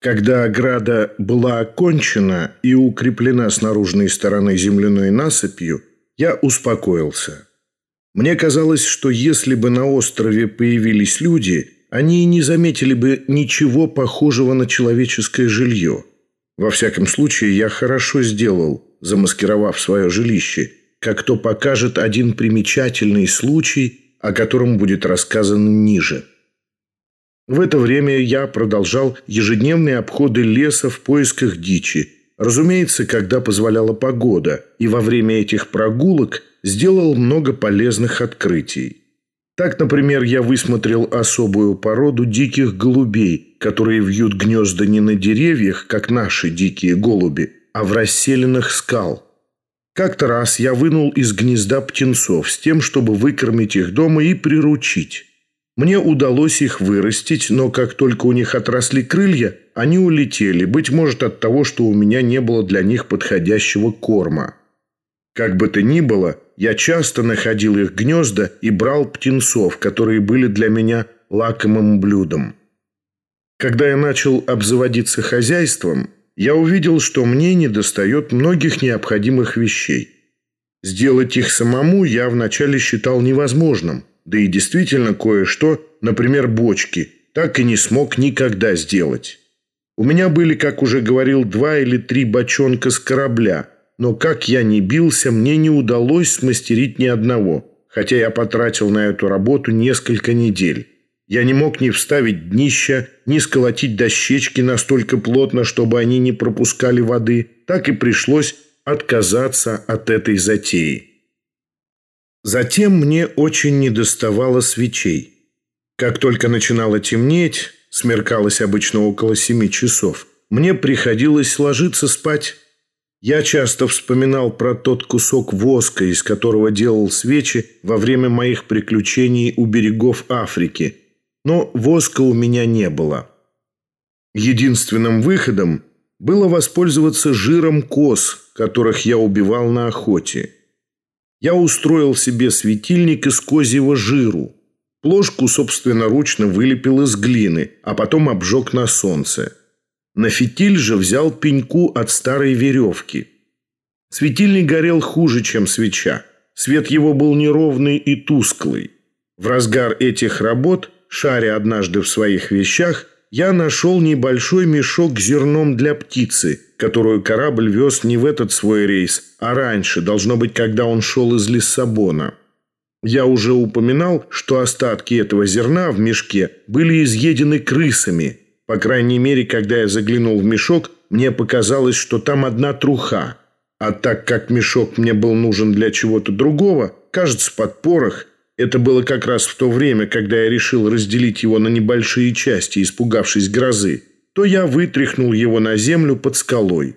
Когда ограда была окончена и укреплена с наружной стороны земляной насыпью, я успокоился. Мне казалось, что если бы на острове появились люди, они не заметили бы ничего похожего на человеческое жилье. Во всяком случае, я хорошо сделал, замаскировав свое жилище, как то покажет один примечательный случай, о котором будет рассказано ниже. В это время я продолжал ежедневные обходы леса в поисках дичи. Разумеется, когда позволяла погода, и во время этих прогулок сделал много полезных открытий. Так, например, я высмотрел особую породу диких голубей, которые вьют гнезда не на деревьях, как наши дикие голуби, а в расселенных скал. Как-то раз я вынул из гнезда птенцов с тем, чтобы выкормить их дома и приручить. Мне удалось их вырастить, но как только у них отросли крылья, они улетели, быть может от того, что у меня не было для них подходящего корма. Как бы то ни было, я часто находил их гнезда и брал птенцов, которые были для меня лакомым блюдом. Когда я начал обзаводиться хозяйством, я увидел, что мне недостает многих необходимых вещей. Сделать их самому я вначале считал невозможным – да и действительно кое-что, например, бочки, так и не смог никогда сделать. У меня были, как уже говорил, два или три бочонка с корабля, но как я ни бился, мне не удалось смастерить ни одного, хотя я потратил на эту работу несколько недель. Я не мог ни вставить днища, ни сколотить дощечки настолько плотно, чтобы они не пропускали воды, так и пришлось отказаться от этой затеи. Затем мне очень недоставало свечей. Как только начинало темнеть, смеркалось обычно около семи часов, мне приходилось ложиться спать. Я часто вспоминал про тот кусок воска, из которого делал свечи во время моих приключений у берегов Африки. Но воска у меня не было. Единственным выходом было воспользоваться жиром коз, которых я убивал на охоте я устроил себе светильник из козьего жиру. Плошку собственноручно вылепил из глины, а потом обжег на солнце. На фитиль же взял пеньку от старой веревки. Светильник горел хуже, чем свеча. Свет его был неровный и тусклый. В разгар этих работ, шаря однажды в своих вещах, я нашел небольшой мешок с зерном для птицы, которую корабль вез не в этот свой рейс, а раньше, должно быть, когда он шел из Лиссабона. Я уже упоминал, что остатки этого зерна в мешке были изъедены крысами. По крайней мере, когда я заглянул в мешок, мне показалось, что там одна труха. А так как мешок мне был нужен для чего-то другого, кажется, под порох – это было как раз в то время, когда я решил разделить его на небольшие части, испугавшись грозы, то я вытряхнул его на землю под скалой.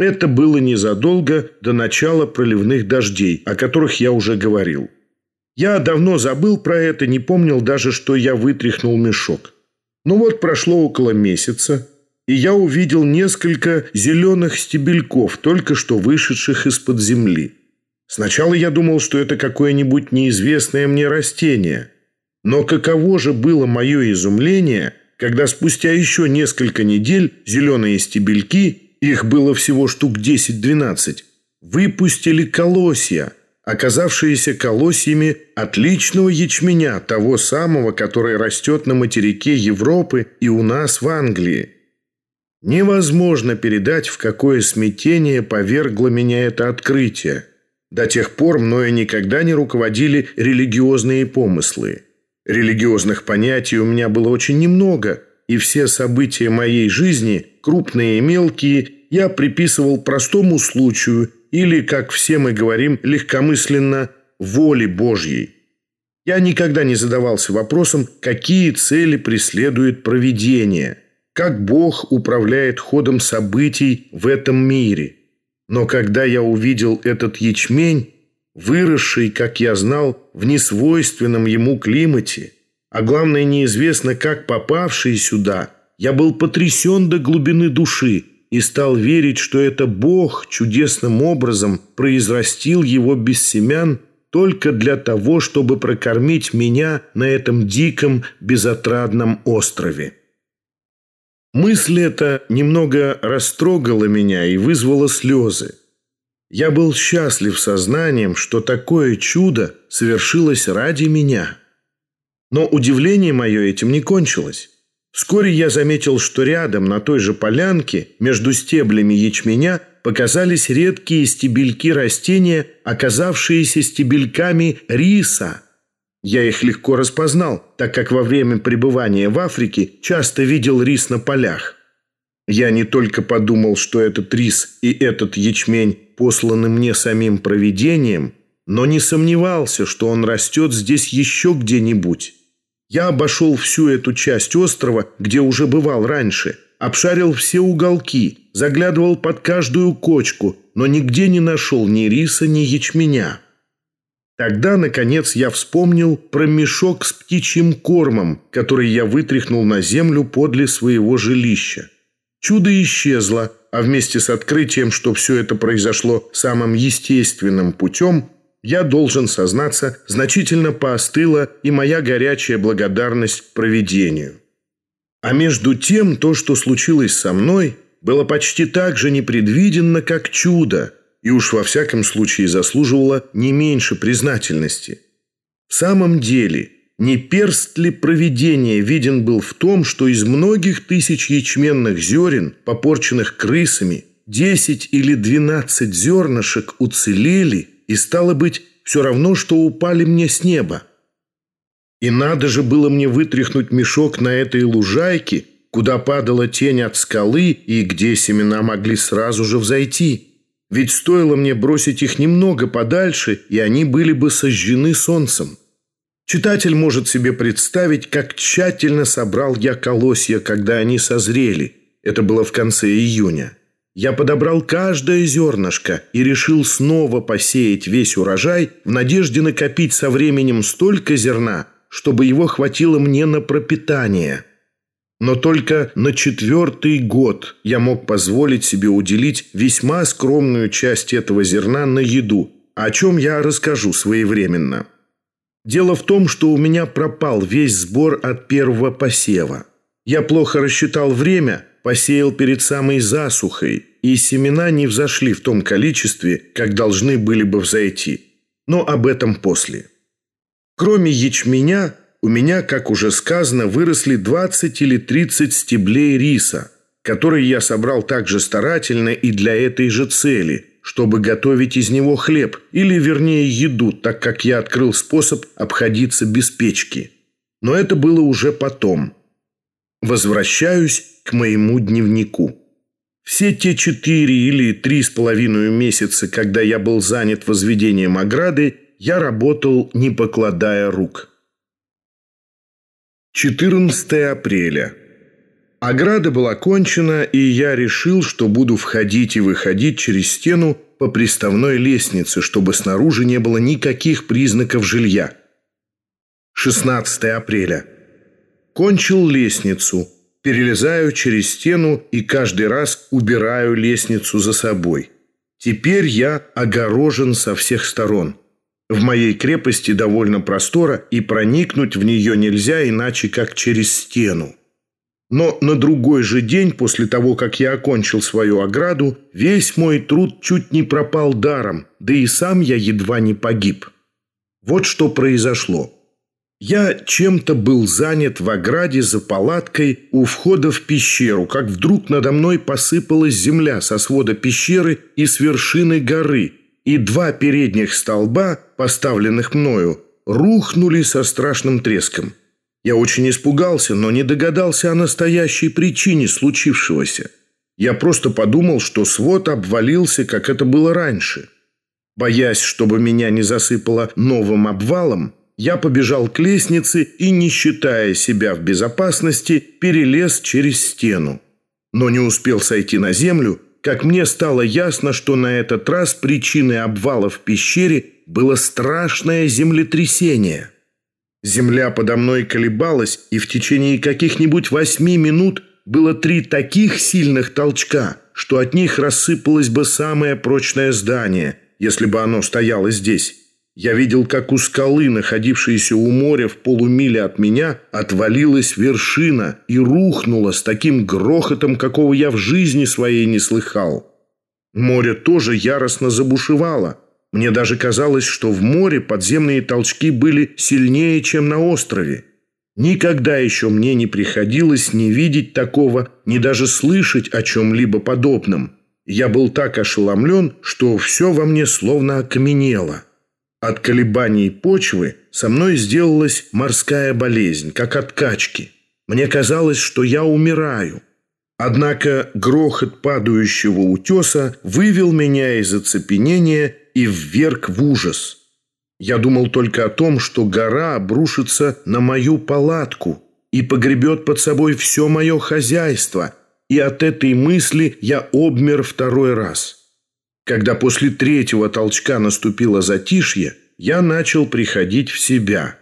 Это было незадолго до начала проливных дождей, о которых я уже говорил. Я давно забыл про это, не помнил даже, что я вытряхнул мешок. Но вот прошло около месяца, и я увидел несколько зеленых стебельков, только что вышедших из-под земли. Сначала я думал, что это какое-нибудь неизвестное мне растение. Но каково же было мое изумление, когда спустя еще несколько недель зеленые стебельки, их было всего штук 10-12, выпустили колосья, оказавшиеся колосьями отличного ячменя, того самого, который растет на материке Европы и у нас в Англии. Невозможно передать, в какое смятение повергло меня это открытие. До тех пор мною никогда не руководили религиозные помыслы. Религиозных понятий у меня было очень немного, и все события моей жизни, крупные и мелкие, я приписывал простому случаю или, как все мы говорим легкомысленно, воле Божьей. Я никогда не задавался вопросом, какие цели преследует провидение, как Бог управляет ходом событий в этом мире – но когда я увидел этот ячмень, выросший, как я знал, в несвойственном ему климате, а главное, неизвестно, как попавший сюда, я был потрясен до глубины души и стал верить, что это Бог чудесным образом произрастил его без семян только для того, чтобы прокормить меня на этом диком безотрадном острове. Мысль эта немного растрогала меня и вызвала слезы. Я был счастлив сознанием, что такое чудо совершилось ради меня. Но удивление мое этим не кончилось. Вскоре я заметил, что рядом, на той же полянке, между стеблями ячменя, показались редкие стебельки растения, оказавшиеся стебельками риса. Я их легко распознал, так как во время пребывания в Африке часто видел рис на полях. Я не только подумал, что этот рис и этот ячмень посланы мне самим провидением, но не сомневался, что он растет здесь еще где-нибудь. Я обошел всю эту часть острова, где уже бывал раньше, обшарил все уголки, заглядывал под каждую кочку, но нигде не нашел ни риса, ни ячменя. Тогда, наконец, я вспомнил про мешок с птичьим кормом, который я вытряхнул на землю подле своего жилища. Чудо исчезло, а вместе с открытием, что все это произошло самым естественным путем – я должен сознаться, значительно поостыла и моя горячая благодарность провидению. А между тем, то, что случилось со мной, было почти так же непредвиденно, как чудо, и уж во всяком случае заслуживало не меньше признательности. В самом деле, не перст ли провидения виден был в том, что из многих тысяч ячменных зерен, попорченных крысами, 10 или 12 зернышек уцелели – и стало быть, все равно, что упали мне с неба. И надо же было мне вытряхнуть мешок на этой лужайке, куда падала тень от скалы и где семена могли сразу же взойти. Ведь стоило мне бросить их немного подальше, и они были бы сожжены солнцем. Читатель может себе представить, как тщательно собрал я колосья, когда они созрели. Это было в конце июня. Я подобрал каждое зернышко и решил снова посеять весь урожай в надежде накопить со временем столько зерна, чтобы его хватило мне на пропитание. Но только на четвертый год я мог позволить себе уделить весьма скромную часть этого зерна на еду, о чем я расскажу своевременно. Дело в том, что у меня пропал весь сбор от первого посева. Я плохо рассчитал время – посеял перед самой засухой, и семена не взошли в том количестве, как должны были бы взойти. Но об этом после. Кроме ячменя, у меня, как уже сказано, выросли 20 или 30 стеблей риса, которые я собрал также старательно и для этой же цели, чтобы готовить из него хлеб, или, вернее, еду, так как я открыл способ обходиться без печки. Но это было уже потом. Возвращаюсь к моему дневнику. Все те четыре или три с половиной месяца, когда я был занят возведением ограды, я работал, не покладая рук. 14 апреля. Ограда была кончена, и я решил, что буду входить и выходить через стену по приставной лестнице, чтобы снаружи не было никаких признаков жилья. 16 апреля. Кончил лестницу – перелезаю через стену и каждый раз убираю лестницу за собой. Теперь я огорожен со всех сторон. В моей крепости довольно простора, и проникнуть в нее нельзя иначе, как через стену. Но на другой же день, после того, как я окончил свою ограду, весь мой труд чуть не пропал даром, да и сам я едва не погиб. Вот что произошло. Я чем-то был занят в ограде за палаткой у входа в пещеру, как вдруг надо мной посыпалась земля со свода пещеры и с вершины горы, и два передних столба, поставленных мною, рухнули со страшным треском. Я очень испугался, но не догадался о настоящей причине случившегося. Я просто подумал, что свод обвалился, как это было раньше. Боясь, чтобы меня не засыпало новым обвалом, я побежал к лестнице и, не считая себя в безопасности, перелез через стену. Но не успел сойти на землю, как мне стало ясно, что на этот раз причиной обвала в пещере было страшное землетрясение. Земля подо мной колебалась, и в течение каких-нибудь восьми минут было три таких сильных толчка, что от них рассыпалось бы самое прочное здание, если бы оно стояло здесь. Я видел, как у скалы, находившейся у моря в полумиле от меня, отвалилась вершина и рухнула с таким грохотом, какого я в жизни своей не слыхал. Море тоже яростно забушевало. Мне даже казалось, что в море подземные толчки были сильнее, чем на острове. Никогда еще мне не приходилось ни видеть такого, ни даже слышать о чем-либо подобном. Я был так ошеломлен, что все во мне словно окаменело. От колебаний почвы со мной сделалась морская болезнь, как от качки. Мне казалось, что я умираю. Однако грохот падающего утеса вывел меня из оцепенения и вверг в ужас. Я думал только о том, что гора обрушится на мою палатку и погребет под собой все мое хозяйство, и от этой мысли я обмер второй раз. Когда после третьего толчка наступило затишье, я начал приходить в себя.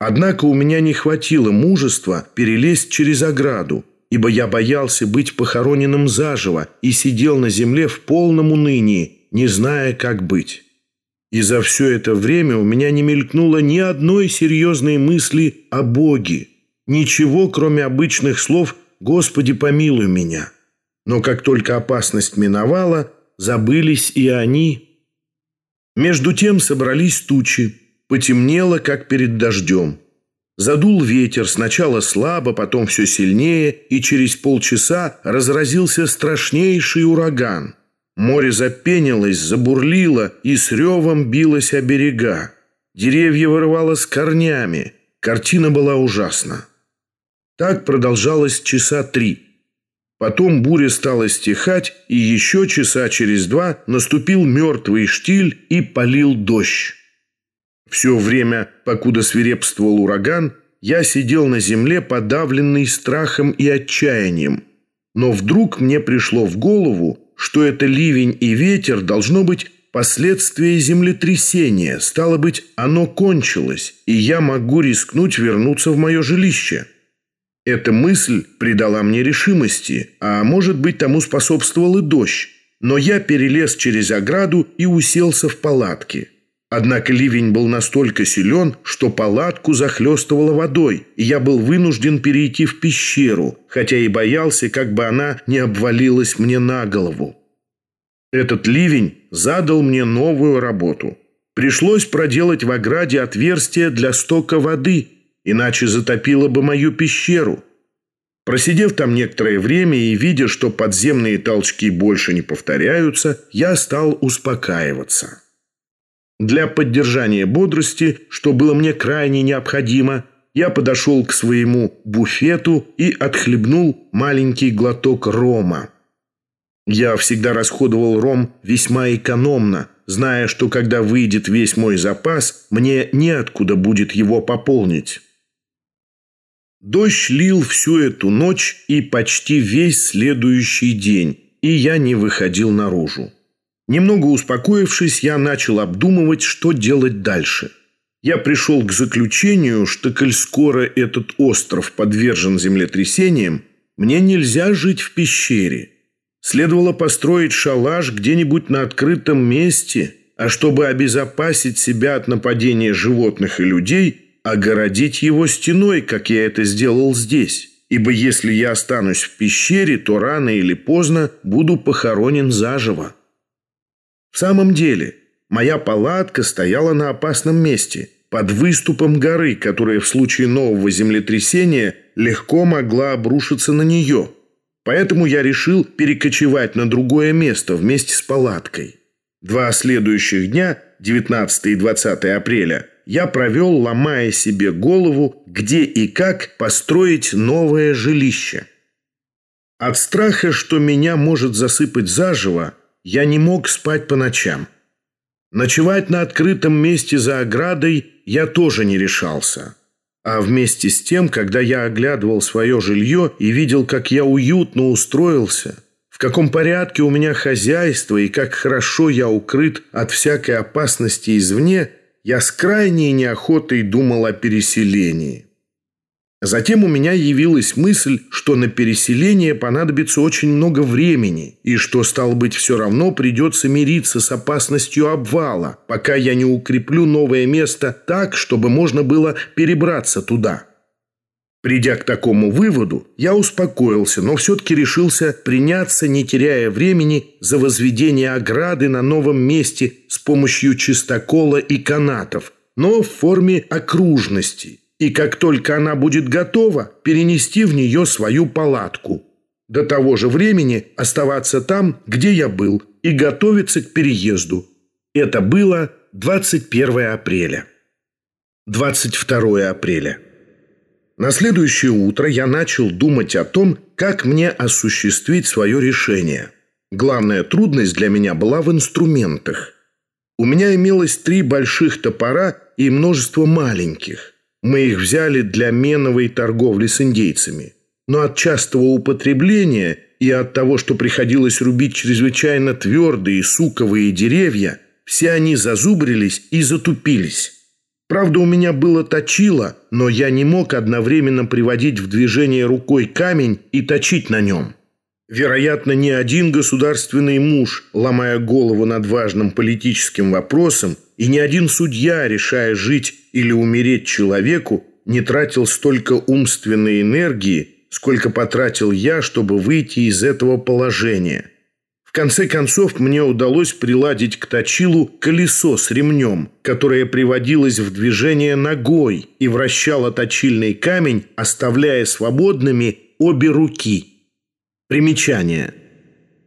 Однако у меня не хватило мужества перелезть через ограду, ибо я боялся быть похороненным заживо и сидел на земле в полном унынии, не зная, как быть. И за все это время у меня не мелькнуло ни одной серьезной мысли о Боге, ничего, кроме обычных слов «Господи, помилуй меня». Но как только опасность миновала, забылись и они. Между тем собрались тучи, потемнело, как перед дождем. Задул ветер, сначала слабо, потом все сильнее, и через полчаса разразился страшнейший ураган. Море запенилось, забурлило и с ревом билось о берега. Деревья вырывало с корнями. Картина была ужасна. Так продолжалось часа три. Потом буря стала стихать, и еще часа через два наступил мертвый штиль и полил дождь. Все время, покуда свирепствовал ураган, я сидел на земле, подавленный страхом и отчаянием. Но вдруг мне пришло в голову, что это ливень и ветер должно быть последствия землетрясения. Стало быть, оно кончилось, и я могу рискнуть вернуться в мое жилище. Эта мысль придала мне решимости, а может быть, тому способствовал и дождь. Но я перелез через ограду и уселся в палатке. Однако ливень был настолько силен, что палатку захлестывало водой, и я был вынужден перейти в пещеру, хотя и боялся, как бы она не обвалилась мне на голову. Этот ливень задал мне новую работу. Пришлось проделать в ограде отверстие для стока воды, иначе затопило бы мою пещеру. Просидев там некоторое время и видя, что подземные толчки больше не повторяются, я стал успокаиваться. Для поддержания бодрости, что было мне крайне необходимо, я подошел к своему буфету и отхлебнул маленький глоток рома. Я всегда расходовал ром весьма экономно, зная, что когда выйдет весь мой запас, мне неоткуда будет его пополнить. Дождь лил всю эту ночь и почти весь следующий день, и я не выходил наружу. Немного успокоившись, я начал обдумывать, что делать дальше. Я пришел к заключению, что коль скоро этот остров подвержен землетрясениям, мне нельзя жить в пещере. Следовало построить шалаш где-нибудь на открытом месте, а чтобы обезопасить себя от нападения животных и людей, огородить его стеной, как я это сделал здесь. Ибо если я останусь в пещере, то рано или поздно буду похоронен заживо. В самом деле, моя палатка стояла на опасном месте, под выступом горы, которая в случае нового землетрясения легко могла обрушиться на нее. Поэтому я решил перекочевать на другое место вместе с палаткой. Два следующих дня, 19 и 20 апреля, я провел, ломая себе голову, где и как построить новое жилище. От страха, что меня может засыпать заживо, я не мог спать по ночам. Ночевать на открытом месте за оградой я тоже не решался. А вместе с тем, когда я оглядывал свое жилье и видел, как я уютно устроился, в каком порядке у меня хозяйство и как хорошо я укрыт от всякой опасности извне, я с крайней неохотой думал о переселении. Затем у меня явилась мысль, что на переселение понадобится очень много времени, и что, стало быть, все равно придется мириться с опасностью обвала, пока я не укреплю новое место так, чтобы можно было перебраться туда. Придя к такому выводу, я успокоился, но все-таки решился приняться, не теряя времени, за возведение ограды на новом месте с помощью чистокола и канатов, но в форме окружности – и как только она будет готова, перенести в нее свою палатку. До того же времени оставаться там, где я был, и готовиться к переезду. Это было 21 апреля. 22 апреля. На следующее утро я начал думать о том, как мне осуществить свое решение. Главная трудность для меня была в инструментах. У меня имелось три больших топора и множество маленьких – мы их взяли для меновой торговли с индейцами. Но от частого употребления и от того, что приходилось рубить чрезвычайно твердые суковые деревья, все они зазубрились и затупились. Правда, у меня было точило, но я не мог одновременно приводить в движение рукой камень и точить на нем. Вероятно, ни один государственный муж, ломая голову над важным политическим вопросом, и ни один судья, решая жить или умереть человеку, не тратил столько умственной энергии, сколько потратил я, чтобы выйти из этого положения. Конце концов, мне удалось приладить к точилу колесо с ремнем, которое приводилось в движение ногой и вращало точильный камень, оставляя свободными обе руки – Примечание.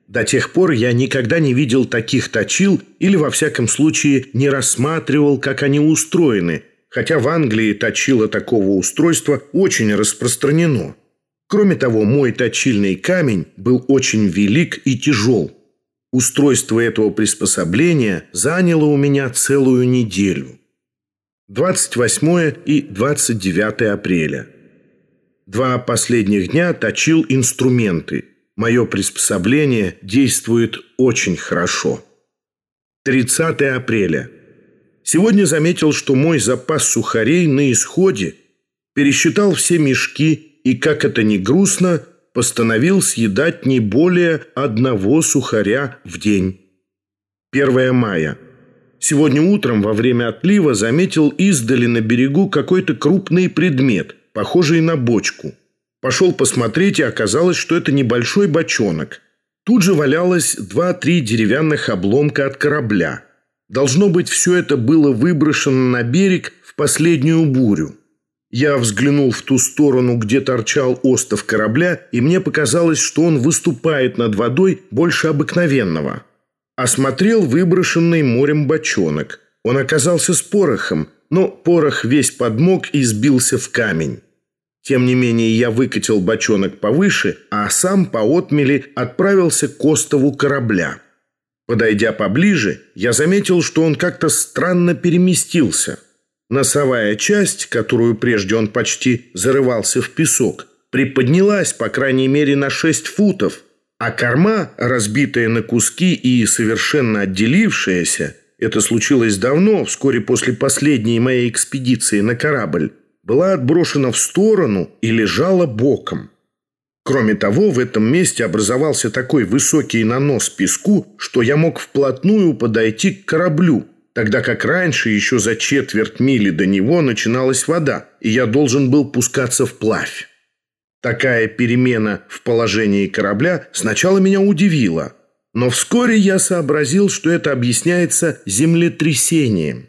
До тех пор я никогда не видел таких точил или, во всяком случае, не рассматривал, как они устроены, хотя в Англии точило такого устройства очень распространено. Кроме того, мой точильный камень был очень велик и тяжел. Устройство этого приспособления заняло у меня целую неделю. 28 и 29 апреля. Два последних дня точил инструменты – Мое приспособление действует очень хорошо. 30 апреля. Сегодня заметил, что мой запас сухарей на исходе. Пересчитал все мешки и, как это ни грустно, постановил съедать не более одного сухаря в день. 1 мая. Сегодня утром во время отлива заметил издали на берегу какой-то крупный предмет, похожий на бочку – Пошел посмотреть, и оказалось, что это небольшой бочонок. Тут же валялось два-три деревянных обломка от корабля. Должно быть, все это было выброшено на берег в последнюю бурю. Я взглянул в ту сторону, где торчал остов корабля, и мне показалось, что он выступает над водой больше обыкновенного. Осмотрел выброшенный морем бочонок. Он оказался с порохом, но порох весь подмок и сбился в камень. Тем не менее, я выкатил бочонок повыше, а сам по отмели отправился к остову корабля. Подойдя поближе, я заметил, что он как-то странно переместился. Носовая часть, которую прежде он почти зарывался в песок, приподнялась, по крайней мере, на 6 футов, а корма, разбитая на куски и совершенно отделившаяся, это случилось давно, вскоре после последней моей экспедиции на корабль, была отброшена в сторону и лежала боком. Кроме того, в этом месте образовался такой высокий нанос песку, что я мог вплотную подойти к кораблю, тогда как раньше, еще за четверть мили до него, начиналась вода, и я должен был пускаться вплавь. Такая перемена в положении корабля сначала меня удивила, но вскоре я сообразил, что это объясняется землетрясением.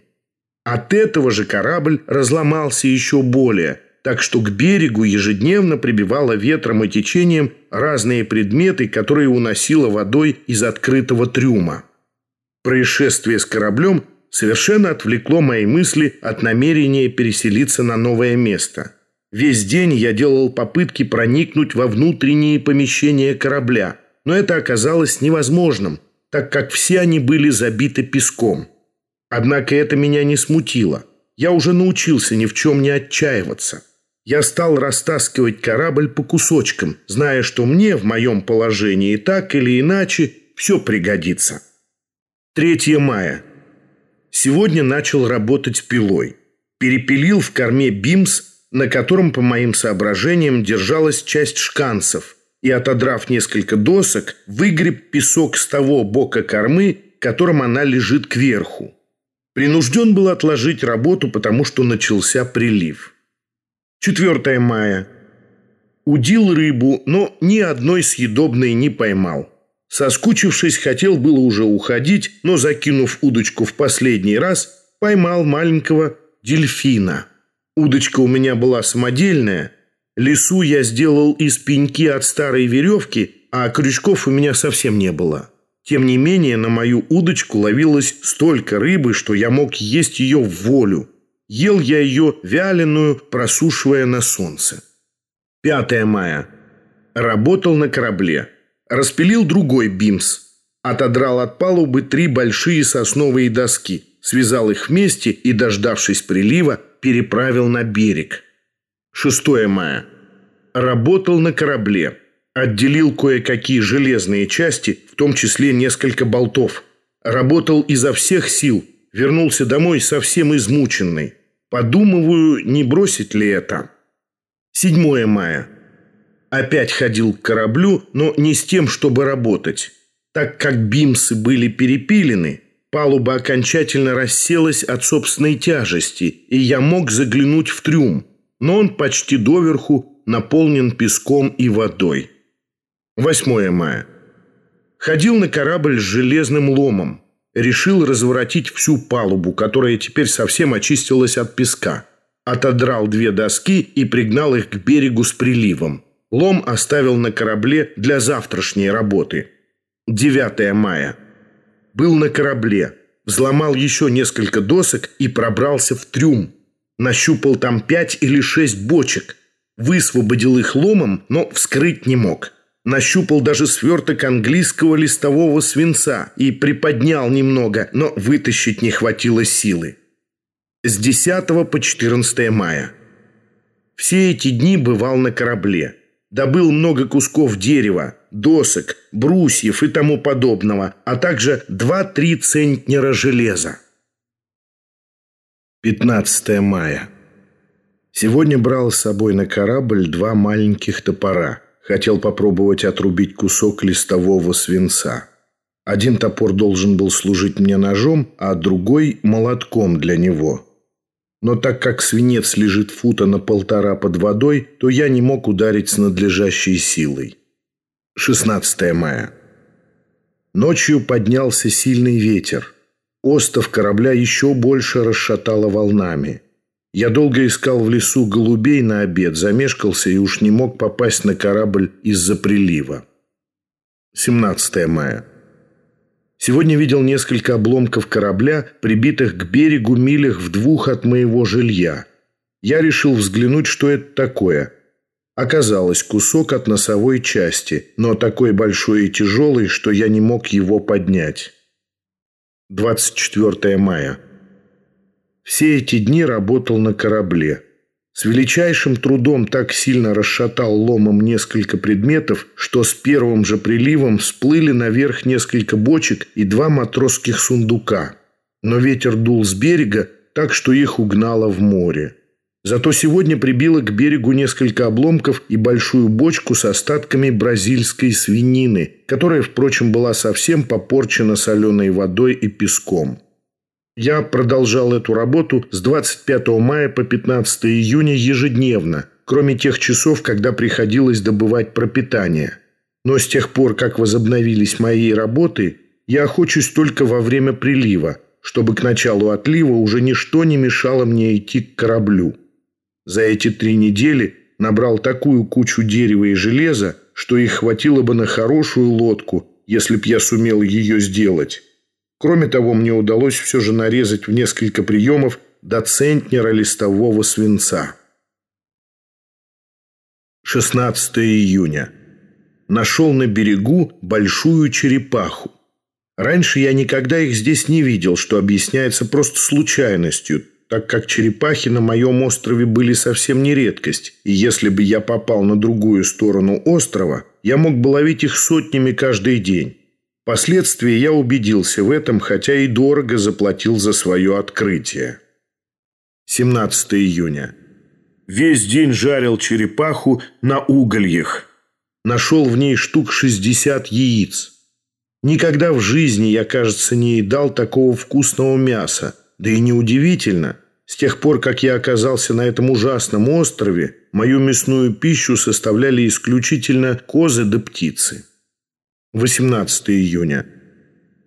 От этого же корабль разломался еще более, так что к берегу ежедневно прибивало ветром и течением разные предметы, которые уносило водой из открытого трюма. Происшествие с кораблем совершенно отвлекло мои мысли от намерения переселиться на новое место. Весь день я делал попытки проникнуть во внутренние помещения корабля, но это оказалось невозможным, так как все они были забиты песком. Однако это меня не смутило. Я уже научился ни в чем не отчаиваться. Я стал растаскивать корабль по кусочкам, зная, что мне в моем положении так или иначе все пригодится. 3 мая. Сегодня начал работать пилой. Перепилил в корме бимс на котором, по моим соображениям, держалась часть шканцев, и, отодрав несколько досок, выгреб песок с того бока кормы, которым она лежит кверху. Принужден был отложить работу, потому что начался прилив. 4 мая. Удил рыбу, но ни одной съедобной не поймал. Соскучившись, хотел было уже уходить, но, закинув удочку в последний раз, поймал маленького дельфина. Удочка у меня была самодельная. Лесу я сделал из пеньки от старой веревки, а крючков у меня совсем не было. Тем не менее, на мою удочку ловилось столько рыбы, что я мог есть ее в волю. Ел я ее вяленую, просушивая на солнце. 5 мая. Работал на корабле. Распилил другой бимс. Отодрал от палубы три большие сосновые доски, связал их вместе и, дождавшись прилива, переправил на берег. 6 мая. Работал на корабле. Отделил кое-какие железные части, в том числе несколько болтов. Работал изо всех сил. Вернулся домой совсем измученный. Подумываю, не бросить ли это. 7 мая. Опять ходил к кораблю, но не с тем, чтобы работать. Так как бимсы были перепилены, палуба окончательно расселась от собственной тяжести, и я мог заглянуть в трюм, но он почти доверху наполнен песком и водой. 8 мая. Ходил на корабль с железным ломом. Решил разворотить всю палубу, которая теперь совсем очистилась от песка. Отодрал две доски и пригнал их к берегу с приливом. Лом оставил на корабле для завтрашней работы. 9 мая. Был на корабле. Взломал еще несколько досок и пробрался в трюм. Нащупал там пять или шесть бочек. Высвободил их ломом, но вскрыть не мог. Нащупал даже сверток английского листового свинца и приподнял немного, но вытащить не хватило силы. С 10 по 14 мая. Все эти дни бывал на корабле. Добыл много кусков дерева, досок, брусьев и тому подобного, а также 2-3 центнера железа. 15 мая. Сегодня брал с собой на корабль два маленьких топора – Хотел попробовать отрубить кусок листового свинца. Один топор должен был служить мне ножом, а другой – молотком для него. Но так как свинец лежит фута на полтора под водой, то я не мог ударить с надлежащей силой. 16 мая. Ночью поднялся сильный ветер. Остов корабля еще больше расшатало волнами. Я долго искал в лесу голубей на обед, замешкался и уж не мог попасть на корабль из-за прилива. 17 мая. Сегодня видел несколько обломков корабля, прибитых к берегу милях в двух от моего жилья. Я решил взглянуть, что это такое. Оказалось, кусок от носовой части, но такой большой и тяжелый, что я не мог его поднять. 24 мая. Все эти дни работал на корабле. С величайшим трудом так сильно расшатал ломом несколько предметов, что с первым же приливом всплыли наверх несколько бочек и два матросских сундука. Но ветер дул с берега, так что их угнало в море. Зато сегодня прибило к берегу несколько обломков и большую бочку с остатками бразильской свинины, которая, впрочем, была совсем попорчена соленой водой и песком. Я продолжал эту работу с 25 мая по 15 июня ежедневно, кроме тех часов, когда приходилось добывать пропитание. Но с тех пор, как возобновились мои работы, я охочусь только во время прилива, чтобы к началу отлива уже ничто не мешало мне идти к кораблю. За эти три недели набрал такую кучу дерева и железа, что их хватило бы на хорошую лодку, если б я сумел ее сделать. Кроме того, мне удалось все же нарезать в несколько приемов до центнера листового свинца. 16 июня. Нашел на берегу большую черепаху. Раньше я никогда их здесь не видел, что объясняется просто случайностью, так как черепахи на моем острове были совсем не редкость, и если бы я попал на другую сторону острова, я мог бы ловить их сотнями каждый день. Впоследствии я убедился в этом, хотя и дорого заплатил за свое открытие. 17 июня. Весь день жарил черепаху на угольях. Нашел в ней штук 60 яиц. Никогда в жизни я, кажется, не едал такого вкусного мяса. Да и неудивительно. С тех пор, как я оказался на этом ужасном острове, мою мясную пищу составляли исключительно козы да птицы. 18 июня.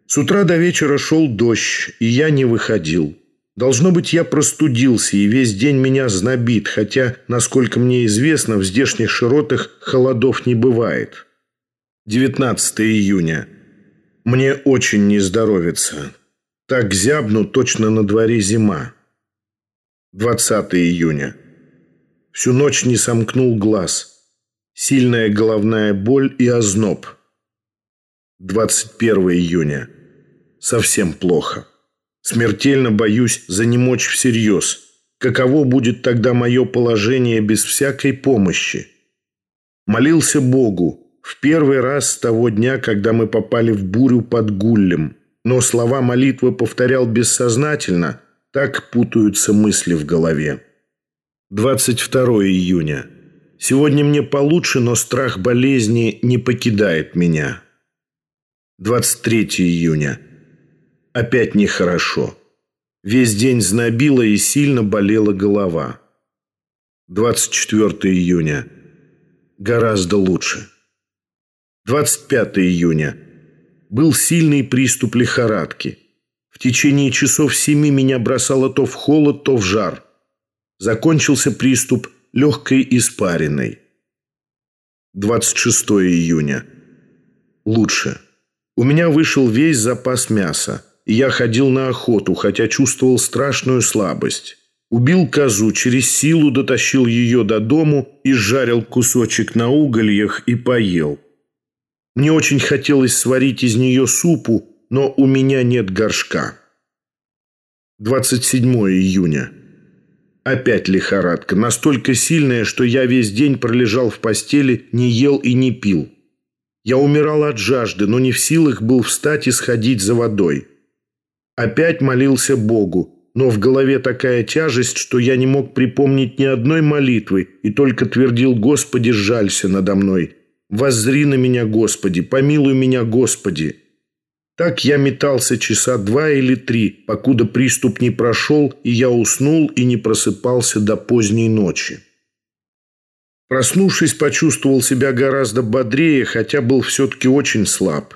С утра до вечера шел дождь, и я не выходил. Должно быть, я простудился, и весь день меня знобит, хотя, насколько мне известно, в здешних широтах холодов не бывает. 19 июня. Мне очень не здоровится. Так зябну, точно на дворе зима. 20 июня. Всю ночь не сомкнул глаз. Сильная головная боль и озноб. 21 июня. Совсем плохо. Смертельно боюсь занемочь всерьез. Каково будет тогда мое положение без всякой помощи? Молился Богу в первый раз с того дня, когда мы попали в бурю под Гуллем. Но слова молитвы повторял бессознательно, так путаются мысли в голове. 22 июня. Сегодня мне получше, но страх болезни не покидает меня. 23 июня. Опять нехорошо. Весь день знобило и сильно болела голова. 24 июня. Гораздо лучше. 25 июня. Был сильный приступ лихорадки. В течение часов семи меня бросало то в холод, то в жар. Закончился приступ легкой испариной. 26 июня. Лучше. У меня вышел весь запас мяса и я ходил на охоту, хотя чувствовал страшную слабость. Убил козу, через силу дотащил ее до дому и сжарил кусочек на угольях и поел. Мне очень хотелось сварить из нее супу, но у меня нет горшка. 27 июня. Опять лихорадка, настолько сильная, что я весь день пролежал в постели, не ел и не пил. Я умирал от жажды, но не в силах был встать и сходить за водой. Опять молился Богу, но в голове такая тяжесть, что я не мог припомнить ни одной молитвы и только твердил «Господи, жалься надо мной». «Воззри на меня, Господи, помилуй меня, Господи». Так я метался часа два или три, покуда приступ не прошел, и я уснул и не просыпался до поздней ночи. Проснувшись, почувствовал себя гораздо бодрее, хотя был все-таки очень слаб.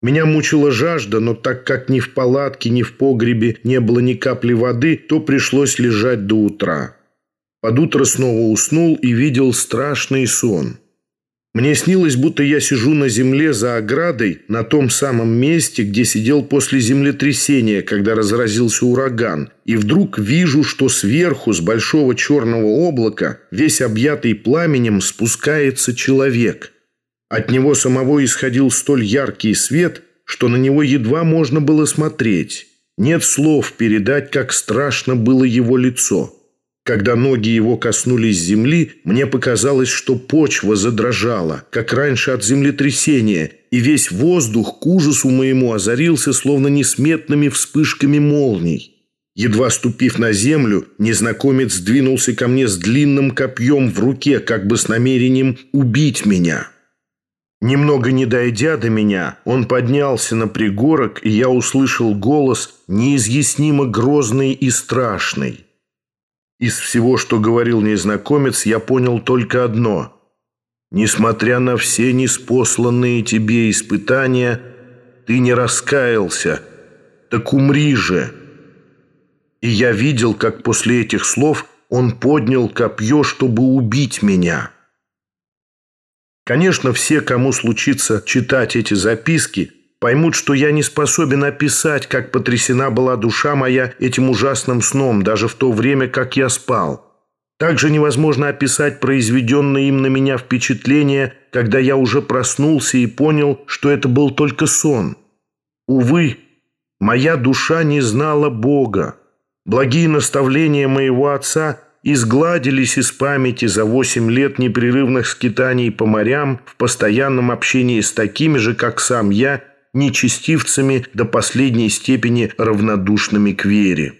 Меня мучила жажда, но так как ни в палатке, ни в погребе не было ни капли воды, то пришлось лежать до утра. Под утро снова уснул и видел страшный сон. Мне снилось, будто я сижу на земле за оградой, на том самом месте, где сидел после землетрясения, когда разразился ураган, и вдруг вижу, что сверху, с большого черного облака, весь объятый пламенем, спускается человек – от него самого исходил столь яркий свет, что на него едва можно было смотреть. Нет слов передать, как страшно было его лицо. Когда ноги его коснулись земли, мне показалось, что почва задрожала, как раньше от землетрясения, и весь воздух к ужасу моему озарился, словно несметными вспышками молний. Едва ступив на землю, незнакомец двинулся ко мне с длинным копьем в руке, как бы с намерением убить меня». Немного не дойдя до меня, он поднялся на пригорок, и я услышал голос неизъяснимо грозный и страшный. Из всего, что говорил незнакомец, я понял только одно. Несмотря на все неспосланные тебе испытания, ты не раскаялся, так умри же. И я видел, как после этих слов он поднял копье, чтобы убить меня». Конечно, все, кому случится читать эти записки, поймут, что я не способен описать, как потрясена была душа моя этим ужасным сном, даже в то время, как я спал. Также невозможно описать произведенное им на меня впечатление, когда я уже проснулся и понял, что это был только сон. Увы, моя душа не знала Бога. Благие наставления моего отца – изгладились из памяти за восемь лет непрерывных скитаний по морям в постоянном общении с такими же, как сам я, нечестивцами до последней степени равнодушными к вере.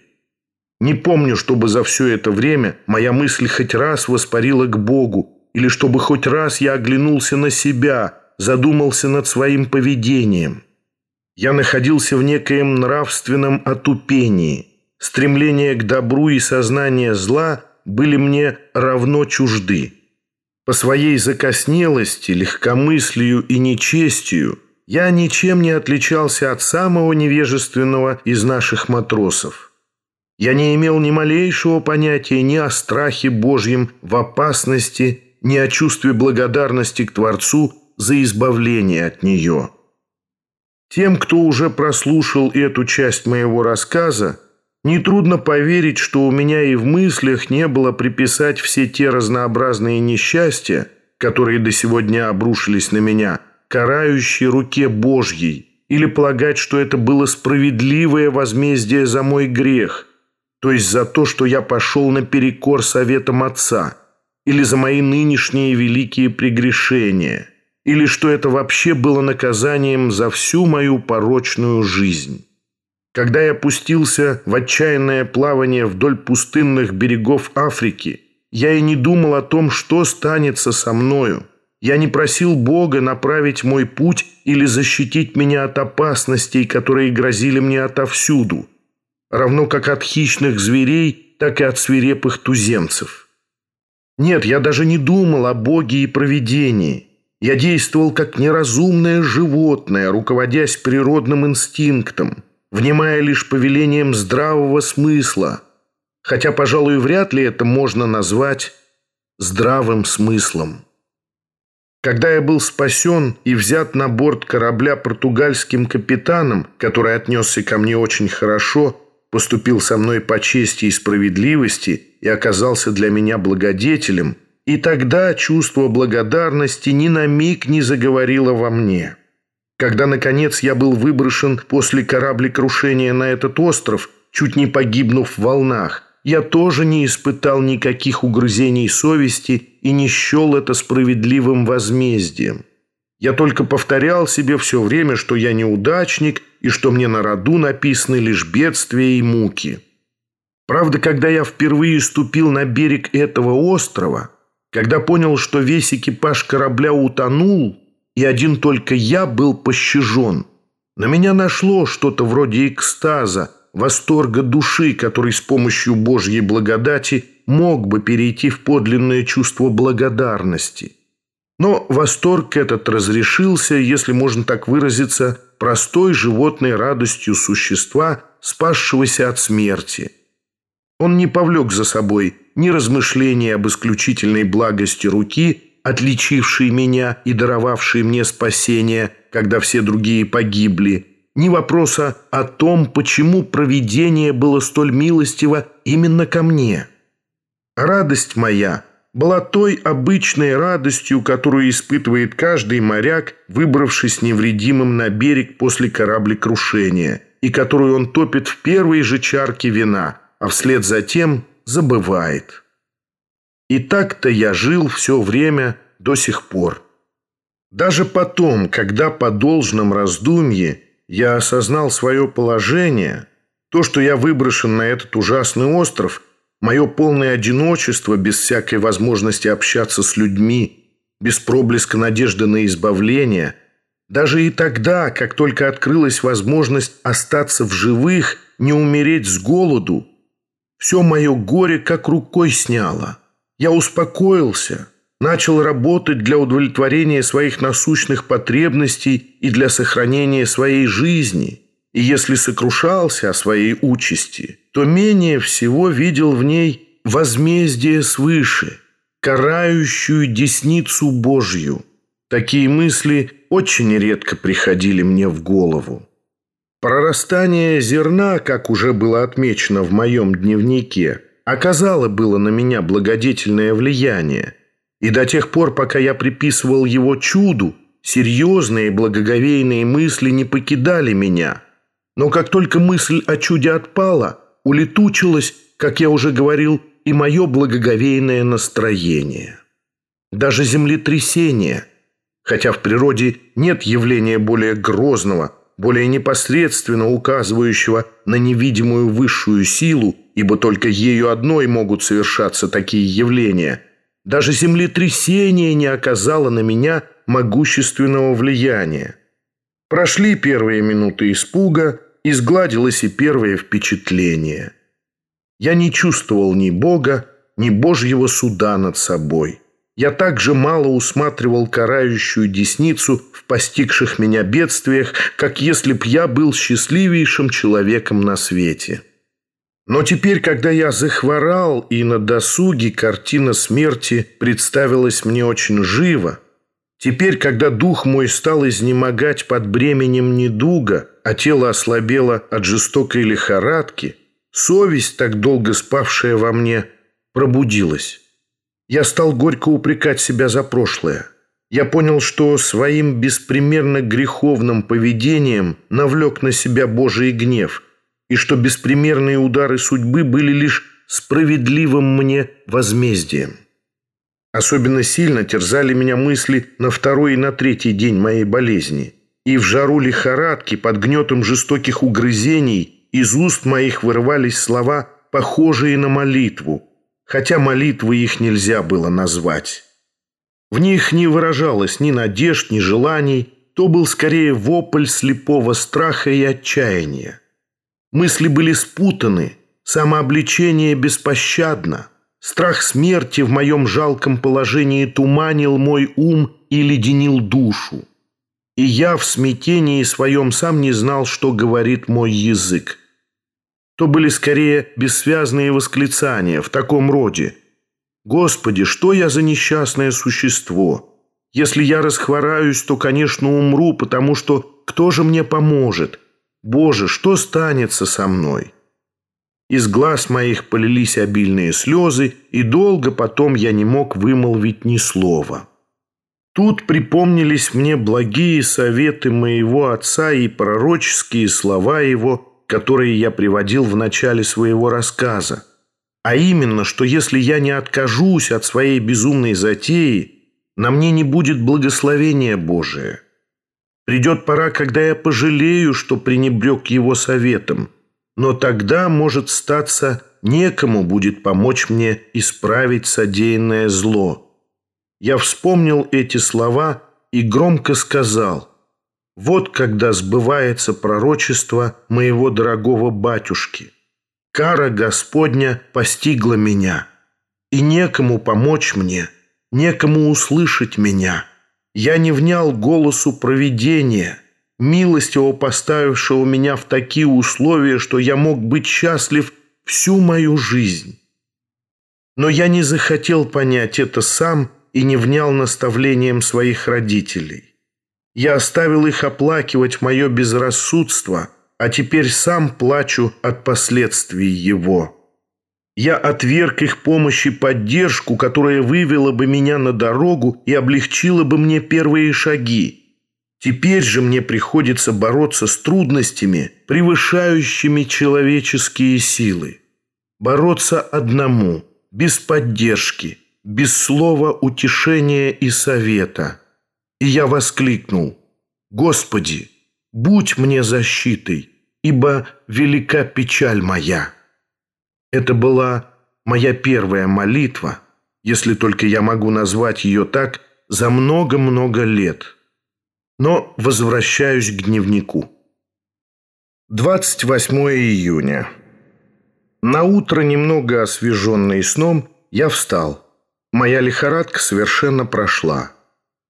Не помню, чтобы за все это время моя мысль хоть раз воспарила к Богу, или чтобы хоть раз я оглянулся на себя, задумался над своим поведением. Я находился в некоем нравственном отупении. Стремление к добру и сознание зла были мне равно чужды. По своей закоснелости, легкомыслию и нечестию я ничем не отличался от самого невежественного из наших матросов. Я не имел ни малейшего понятия ни о страхе Божьем в опасности, ни о чувстве благодарности к Творцу за избавление от нее. Тем, кто уже прослушал эту часть моего рассказа, нетрудно поверить, что у меня и в мыслях не было приписать все те разнообразные несчастья, которые до сегодня обрушились на меня, карающей руке Божьей, или полагать, что это было справедливое возмездие за мой грех – то есть за то, что я пошел наперекор советам отца, или за мои нынешние великие прегрешения, или что это вообще было наказанием за всю мою порочную жизнь. Когда я пустился в отчаянное плавание вдоль пустынных берегов Африки, я и не думал о том, что станется со мною. Я не просил Бога направить мой путь или защитить меня от опасностей, которые грозили мне отовсюду – равно как от хищных зверей, так и от свирепых туземцев. Нет, я даже не думал о Боге и провидении. Я действовал как неразумное животное, руководясь природным инстинктом, внимая лишь повелением здравого смысла, хотя, пожалуй, вряд ли это можно назвать здравым смыслом. Когда я был спасен и взят на борт корабля португальским капитаном, который отнесся ко мне очень хорошо, поступил со мной по чести и справедливости и оказался для меня благодетелем, и тогда чувство благодарности ни на миг не заговорило во мне. Когда, наконец, я был выброшен после кораблекрушения на этот остров, чуть не погибнув в волнах, я тоже не испытал никаких угрызений совести и не счел это справедливым возмездием. Я только повторял себе все время, что я неудачник и что мне на роду написаны лишь бедствия и муки. Правда, когда я впервые ступил на берег этого острова, когда понял, что весь экипаж корабля утонул, и один только я был пощажен, на меня нашло что-то вроде экстаза, восторга души, который с помощью Божьей благодати мог бы перейти в подлинное чувство благодарности – но восторг этот разрешился, если можно так выразиться, простой животной радостью существа, спасшегося от смерти. Он не повлек за собой ни размышления об исключительной благости руки, отличившей меня и даровавшей мне спасение, когда все другие погибли, ни вопроса о том, почему провидение было столь милостиво именно ко мне. Радость моя – была той обычной радостью, которую испытывает каждый моряк, выбравшись невредимым на берег после кораблекрушения, и которую он топит в первой же чарке вина, а вслед за тем забывает. И так-то я жил все время до сих пор. Даже потом, когда по должном раздумье я осознал свое положение, то, что я выброшен на этот ужасный остров – Мое полное одиночество, без всякой возможности общаться с людьми, без проблеска надежды на избавление, даже и тогда, как только открылась возможность остаться в живых, не умереть с голоду, все мое горе как рукой сняло. Я успокоился, начал работать для удовлетворения своих насущных потребностей и для сохранения своей жизни – и если сокрушался о своей участи, то менее всего видел в ней возмездие свыше, карающую десницу Божью. Такие мысли очень редко приходили мне в голову. Прорастание зерна, как уже было отмечено в моем дневнике, оказало было на меня благодетельное влияние, и до тех пор, пока я приписывал его чуду, серьезные благоговейные мысли не покидали меня – но как только мысль о чуде отпала, улетучилась, как я уже говорил, и мое благоговейное настроение. Даже землетрясение, хотя в природе нет явления более грозного, более непосредственно указывающего на невидимую высшую силу ибо только ею одной могут совершаться такие явления. Даже землетрясение не оказало на меня могущественного влияния. Прошли первые минуты испуга, и сгладилось и первое впечатление. Я не чувствовал ни Бога, ни Божьего суда над собой. Я также мало усматривал карающую десницу в постигших меня бедствиях, как если б я был счастливейшим человеком на свете. Но теперь, когда я захворал, и на досуге картина смерти представилась мне очень живо, теперь, когда дух мой стал изнемогать под бременем недуга, а тело ослабело от жестокой лихорадки, совесть, так долго спавшая во мне, пробудилась. Я стал горько упрекать себя за прошлое. Я понял, что своим беспримерно греховным поведением навлек на себя Божий гнев, и что беспримерные удары судьбы были лишь справедливым мне возмездием. Особенно сильно терзали меня мысли на второй и на третий день моей болезни. И в жару лихорадки, под гнетом жестоких угрызений, из уст моих вырывались слова, похожие на молитву, хотя молитвы их нельзя было назвать. В них не выражалось ни надежд, ни желаний, то был скорее вопль слепого страха и отчаяния. Мысли были спутаны, самообличение беспощадно. Страх смерти в моем жалком положении туманил мой ум и леденил душу. И я в смятении своем сам не знал, что говорит мой язык то были скорее бессвязные восклицания в таком роде. «Господи, что я за несчастное существо? Если я расхвораюсь, то, конечно, умру, потому что кто же мне поможет? Боже, что станется со мной?» Из глаз моих полились обильные слезы, и долго потом я не мог вымолвить ни слова. Тут припомнились мне благие советы моего отца и пророческие слова его – которые я приводил в начале своего рассказа. А именно, что если я не откажусь от своей безумной затеи, на мне не будет благословения Божия. Придет пора, когда я пожалею, что пренебрег его советом, но тогда, может статься, некому будет помочь мне исправить содеянное зло. Я вспомнил эти слова и громко сказал, вот когда сбывается пророчество моего дорогого батюшки. Кара Господня постигла меня, и некому помочь мне, некому услышать меня. Я не внял голосу провидения, милостиво поставившего меня в такие условия, что я мог быть счастлив всю мою жизнь. Но я не захотел понять это сам и не внял наставлением своих родителей. Я оставил их оплакивать мое безрассудство, а теперь сам плачу от последствий его. Я отверг их помощь и поддержку, которая вывела бы меня на дорогу и облегчила бы мне первые шаги. Теперь же мне приходится бороться с трудностями, превышающими человеческие силы. Бороться одному, без поддержки, без слова утешения и совета – и я воскликнул, «Господи, будь мне защитой, ибо велика печаль моя». Это была моя первая молитва, если только я могу назвать ее так, за много-много лет. Но возвращаюсь к дневнику. 28 июня. На утро, немного освеженный сном, я встал. Моя лихорадка совершенно прошла.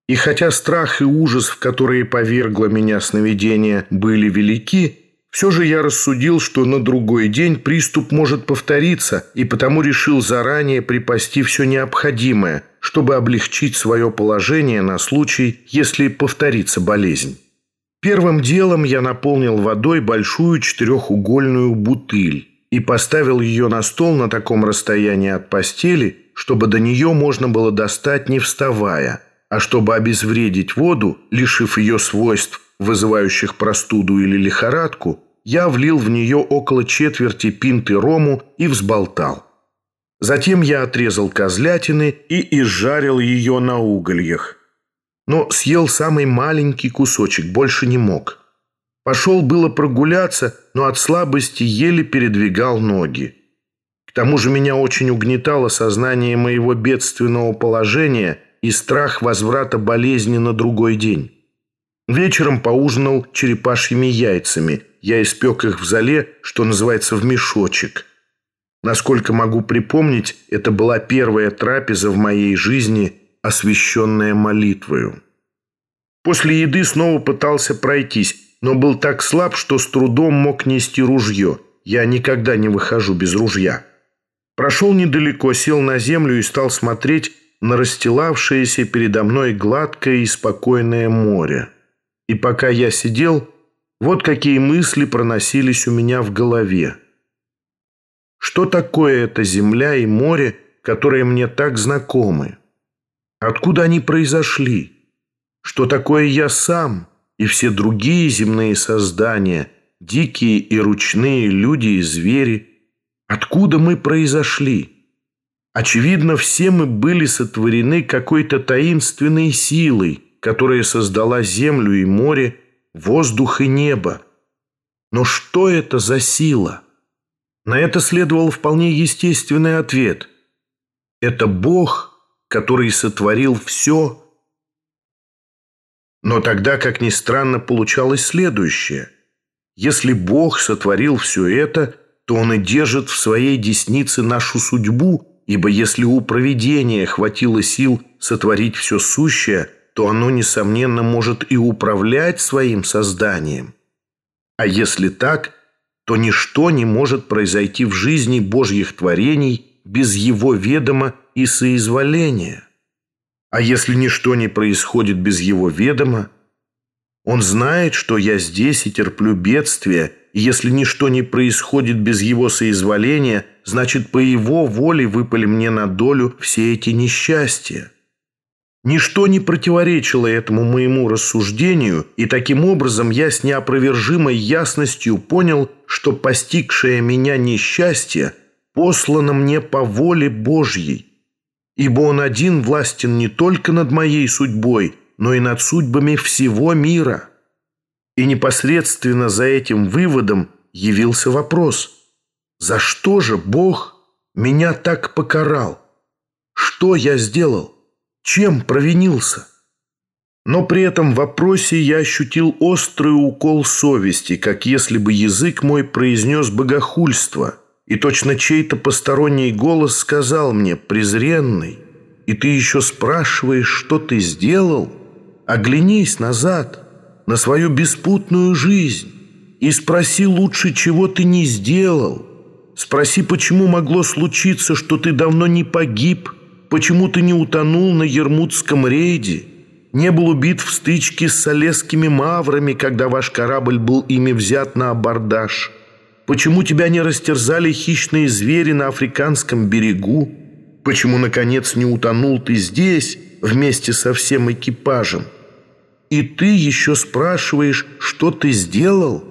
И хотя страх и ужас, в которые повергло меня сновидение, были велики, все же я рассудил, что на другой день приступ может повториться, и потому решил заранее припасти все необходимое, чтобы облегчить свое положение на случай, если повторится болезнь. Первым делом я наполнил водой большую четырехугольную бутыль и поставил ее на стол на таком расстоянии от постели, чтобы до нее можно было достать, не вставая – а чтобы обезвредить воду, лишив ее свойств, вызывающих простуду или лихорадку, я влил в нее около четверти пинты рому и взболтал. Затем я отрезал козлятины и изжарил ее на угольях. Но съел самый маленький кусочек, больше не мог. Пошел было прогуляться, но от слабости еле передвигал ноги. тому же меня очень угнетало сознание моего бедственного положения и страх возврата болезни на другой день. Вечером поужинал черепашьими яйцами. Я испек их в зале, что называется, в мешочек. Насколько могу припомнить, это была первая трапеза в моей жизни, освященная молитвою. После еды снова пытался пройтись, но был так слаб, что с трудом мог нести ружье. Я никогда не выхожу без ружья. Прошел недалеко, сел на землю и стал смотреть на расстилавшееся передо мной гладкое и спокойное море. И пока я сидел, вот какие мысли проносились у меня в голове. Что такое эта земля и море, которые мне так знакомы? Откуда они произошли? Что такое я сам и все другие земные создания, дикие и ручные люди и звери? Откуда мы произошли? Очевидно, все мы были сотворены какой-то таинственной силой, которая создала землю и море, воздух и небо. Но что это за сила? На это следовал вполне естественный ответ. Это Бог, который сотворил все. Но тогда, как ни странно, получалось следующее. Если Бог сотворил все это – то он и держит в своей деснице нашу судьбу, ибо если у провидения хватило сил сотворить все сущее, то оно, несомненно, может и управлять своим созданием. А если так, то ничто не может произойти в жизни Божьих творений без его ведома и соизволения. А если ничто не происходит без его ведома, он знает, что я здесь и терплю бедствия, и если ничто не происходит без его соизволения, значит, по его воле выпали мне на долю все эти несчастья. Ничто не противоречило этому моему рассуждению, и таким образом я с неопровержимой ясностью понял, что постигшее меня несчастье послано мне по воле Божьей, ибо Он один властен не только над моей судьбой, но и над судьбами всего мира». И непосредственно за этим выводом явился вопрос, за что же Бог меня так покарал? Что я сделал? Чем провинился? Но при этом вопросе я ощутил острый укол совести, как если бы язык мой произнес богохульство, и точно чей-то посторонний голос сказал мне, презренный, «И ты еще спрашиваешь, что ты сделал? Оглянись назад» на свою беспутную жизнь и спроси лучше, чего ты не сделал. Спроси, почему могло случиться, что ты давно не погиб, почему ты не утонул на Ермутском рейде, не был убит в стычке с солесскими маврами, когда ваш корабль был ими взят на абордаж, почему тебя не растерзали хищные звери на африканском берегу, почему, наконец, не утонул ты здесь вместе со всем экипажем». И ты еще спрашиваешь, что ты сделал?»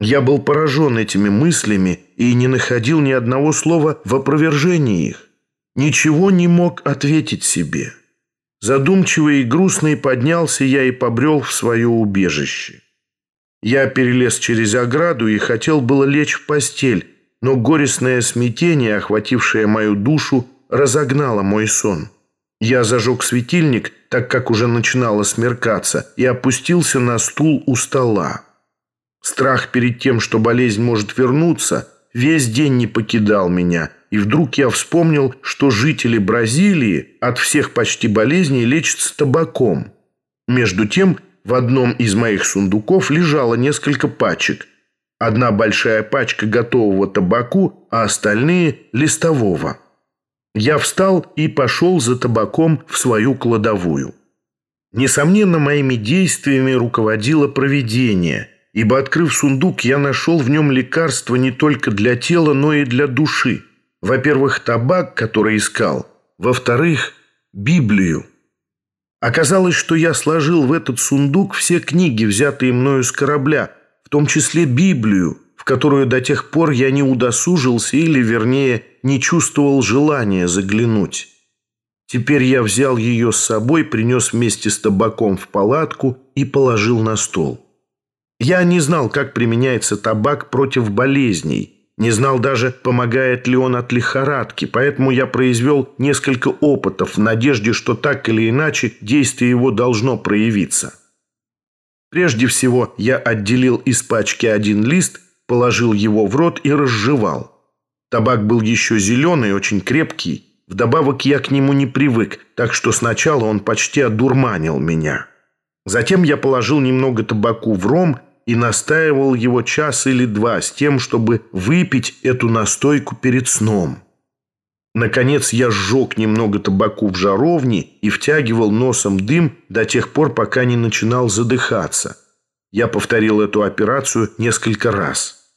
Я был поражен этими мыслями и не находил ни одного слова в опровержении их. Ничего не мог ответить себе. Задумчивый и грустный поднялся я и побрел в свое убежище. Я перелез через ограду и хотел было лечь в постель, но горестное смятение, охватившее мою душу, разогнало мой сон. Я зажег светильник, так как уже начинало смеркаться, и опустился на стул у стола. Страх перед тем, что болезнь может вернуться, весь день не покидал меня, и вдруг я вспомнил, что жители Бразилии от всех почти болезней лечатся табаком. Между тем, в одном из моих сундуков лежало несколько пачек. Одна большая пачка готового табаку, а остальные – листового. Я встал и пошел за табаком в свою кладовую. Несомненно, моими действиями руководило провидение, ибо, открыв сундук, я нашел в нем лекарство не только для тела, но и для души. Во-первых, табак, который искал. Во-вторых, Библию. Оказалось, что я сложил в этот сундук все книги, взятые мною с корабля, в том числе Библию, в которую до тех пор я не удосужился или, вернее, не чувствовал желания заглянуть. Теперь я взял ее с собой, принес вместе с табаком в палатку и положил на стол. Я не знал, как применяется табак против болезней, Не знал даже, помогает ли он от лихорадки, поэтому я произвел несколько опытов в надежде, что так или иначе действие его должно проявиться. Прежде всего я отделил из пачки один лист, положил его в рот и разжевал. Табак был еще зеленый, очень крепкий. Вдобавок я к нему не привык, так что сначала он почти одурманил меня. Затем я положил немного табаку в ром и настаивал его час или два с тем, чтобы выпить эту настойку перед сном. Наконец я сжег немного табаку в жаровне и втягивал носом дым до тех пор, пока не начинал задыхаться. Я повторил эту операцию несколько раз.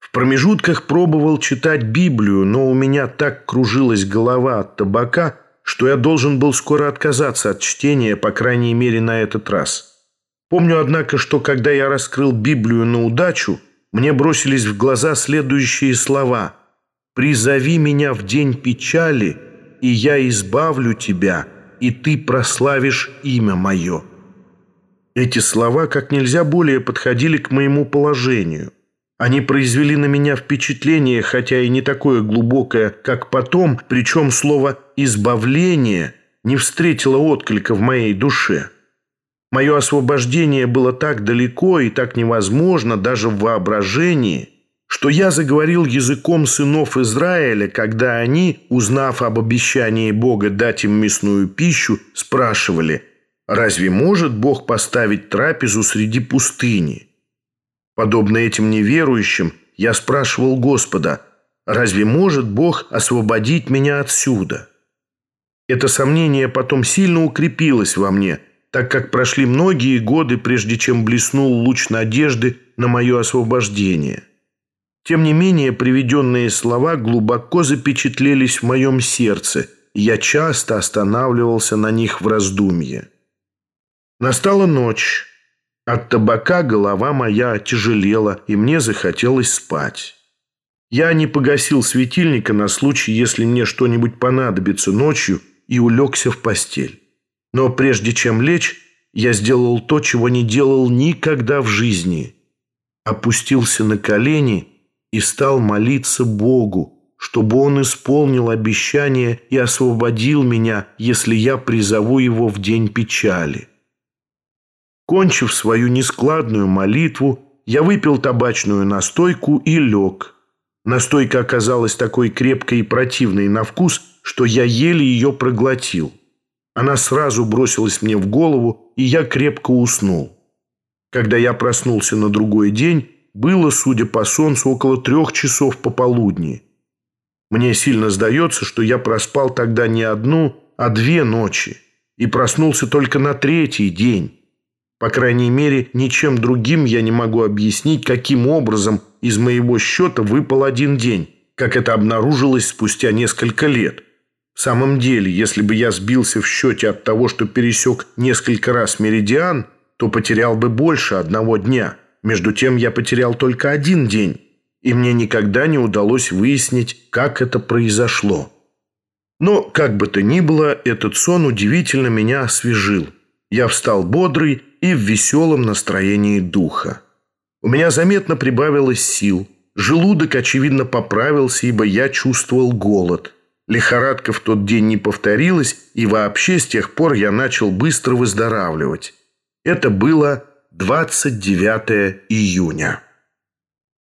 В промежутках пробовал читать Библию, но у меня так кружилась голова от табака, что я должен был скоро отказаться от чтения, по крайней мере, на этот раз. Помню, однако, что когда я раскрыл Библию на удачу, мне бросились в глаза следующие слова «Призови меня в день печали, и я избавлю тебя, и ты прославишь имя мое». Эти слова как нельзя более подходили к моему положению. Они произвели на меня впечатление, хотя и не такое глубокое, как потом, причем слово «избавление» не встретило отклика в моей душе. Мое освобождение было так далеко и так невозможно даже в воображении, что я заговорил языком сынов Израиля, когда они, узнав об обещании Бога дать им мясную пищу, спрашивали, «Разве может Бог поставить трапезу среди пустыни?» Подобно этим неверующим, я спрашивал Господа, «Разве может Бог освободить меня отсюда?» Это сомнение потом сильно укрепилось во мне – так как прошли многие годы, прежде чем блеснул луч надежды на мое освобождение. Тем не менее, приведенные слова глубоко запечатлелись в моем сердце, и я часто останавливался на них в раздумье. Настала ночь. От табака голова моя отяжелела, и мне захотелось спать. Я не погасил светильника на случай, если мне что-нибудь понадобится ночью, и улегся в постель. Но прежде чем лечь, я сделал то, чего не делал никогда в жизни. Опустился на колени и стал молиться Богу, чтобы Он исполнил обещание и освободил меня, если я призову Его в день печали. Кончив свою нескладную молитву, я выпил табачную настойку и лег. Настойка оказалась такой крепкой и противной на вкус, что я еле ее проглотил. Она сразу бросилась мне в голову, и я крепко уснул. Когда я проснулся на другой день, было, судя по солнцу, около трех часов пополудни. Мне сильно сдается, что я проспал тогда не одну, а две ночи, и проснулся только на третий день. По крайней мере, ничем другим я не могу объяснить, каким образом из моего счета выпал один день, как это обнаружилось спустя несколько лет. В самом деле, если бы я сбился в счете от того, что пересек несколько раз меридиан, то потерял бы больше одного дня. Между тем я потерял только один день, и мне никогда не удалось выяснить, как это произошло. Но, как бы то ни было, этот сон удивительно меня освежил. Я встал бодрый и в веселом настроении духа. У меня заметно прибавилось сил. Желудок, очевидно, поправился, ибо я чувствовал голод. Лихорадка в тот день не повторилась, и вообще с тех пор я начал быстро выздоравливать. Это было 29 июня.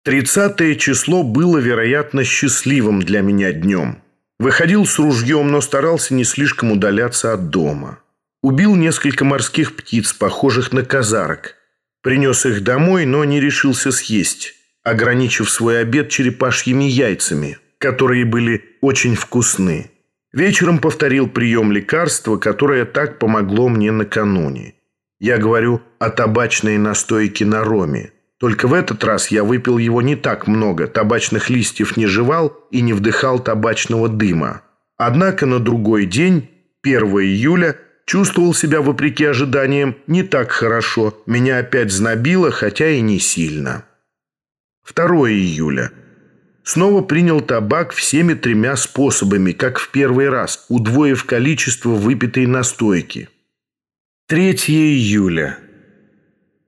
30 число было, вероятно, счастливым для меня днем. Выходил с ружьем, но старался не слишком удаляться от дома. Убил несколько морских птиц, похожих на казарок. Принес их домой, но не решился съесть, ограничив свой обед черепашьими яйцами – которые были очень вкусны. Вечером повторил прием лекарства, которое так помогло мне накануне. Я говорю о табачной настойке на роме. Только в этот раз я выпил его не так много, табачных листьев не жевал и не вдыхал табачного дыма. Однако на другой день, 1 июля, чувствовал себя, вопреки ожиданиям, не так хорошо. Меня опять знобило, хотя и не сильно. 2 июля – снова принял табак всеми тремя способами, как в первый раз, удвоив количество выпитой настойки. 3 июля.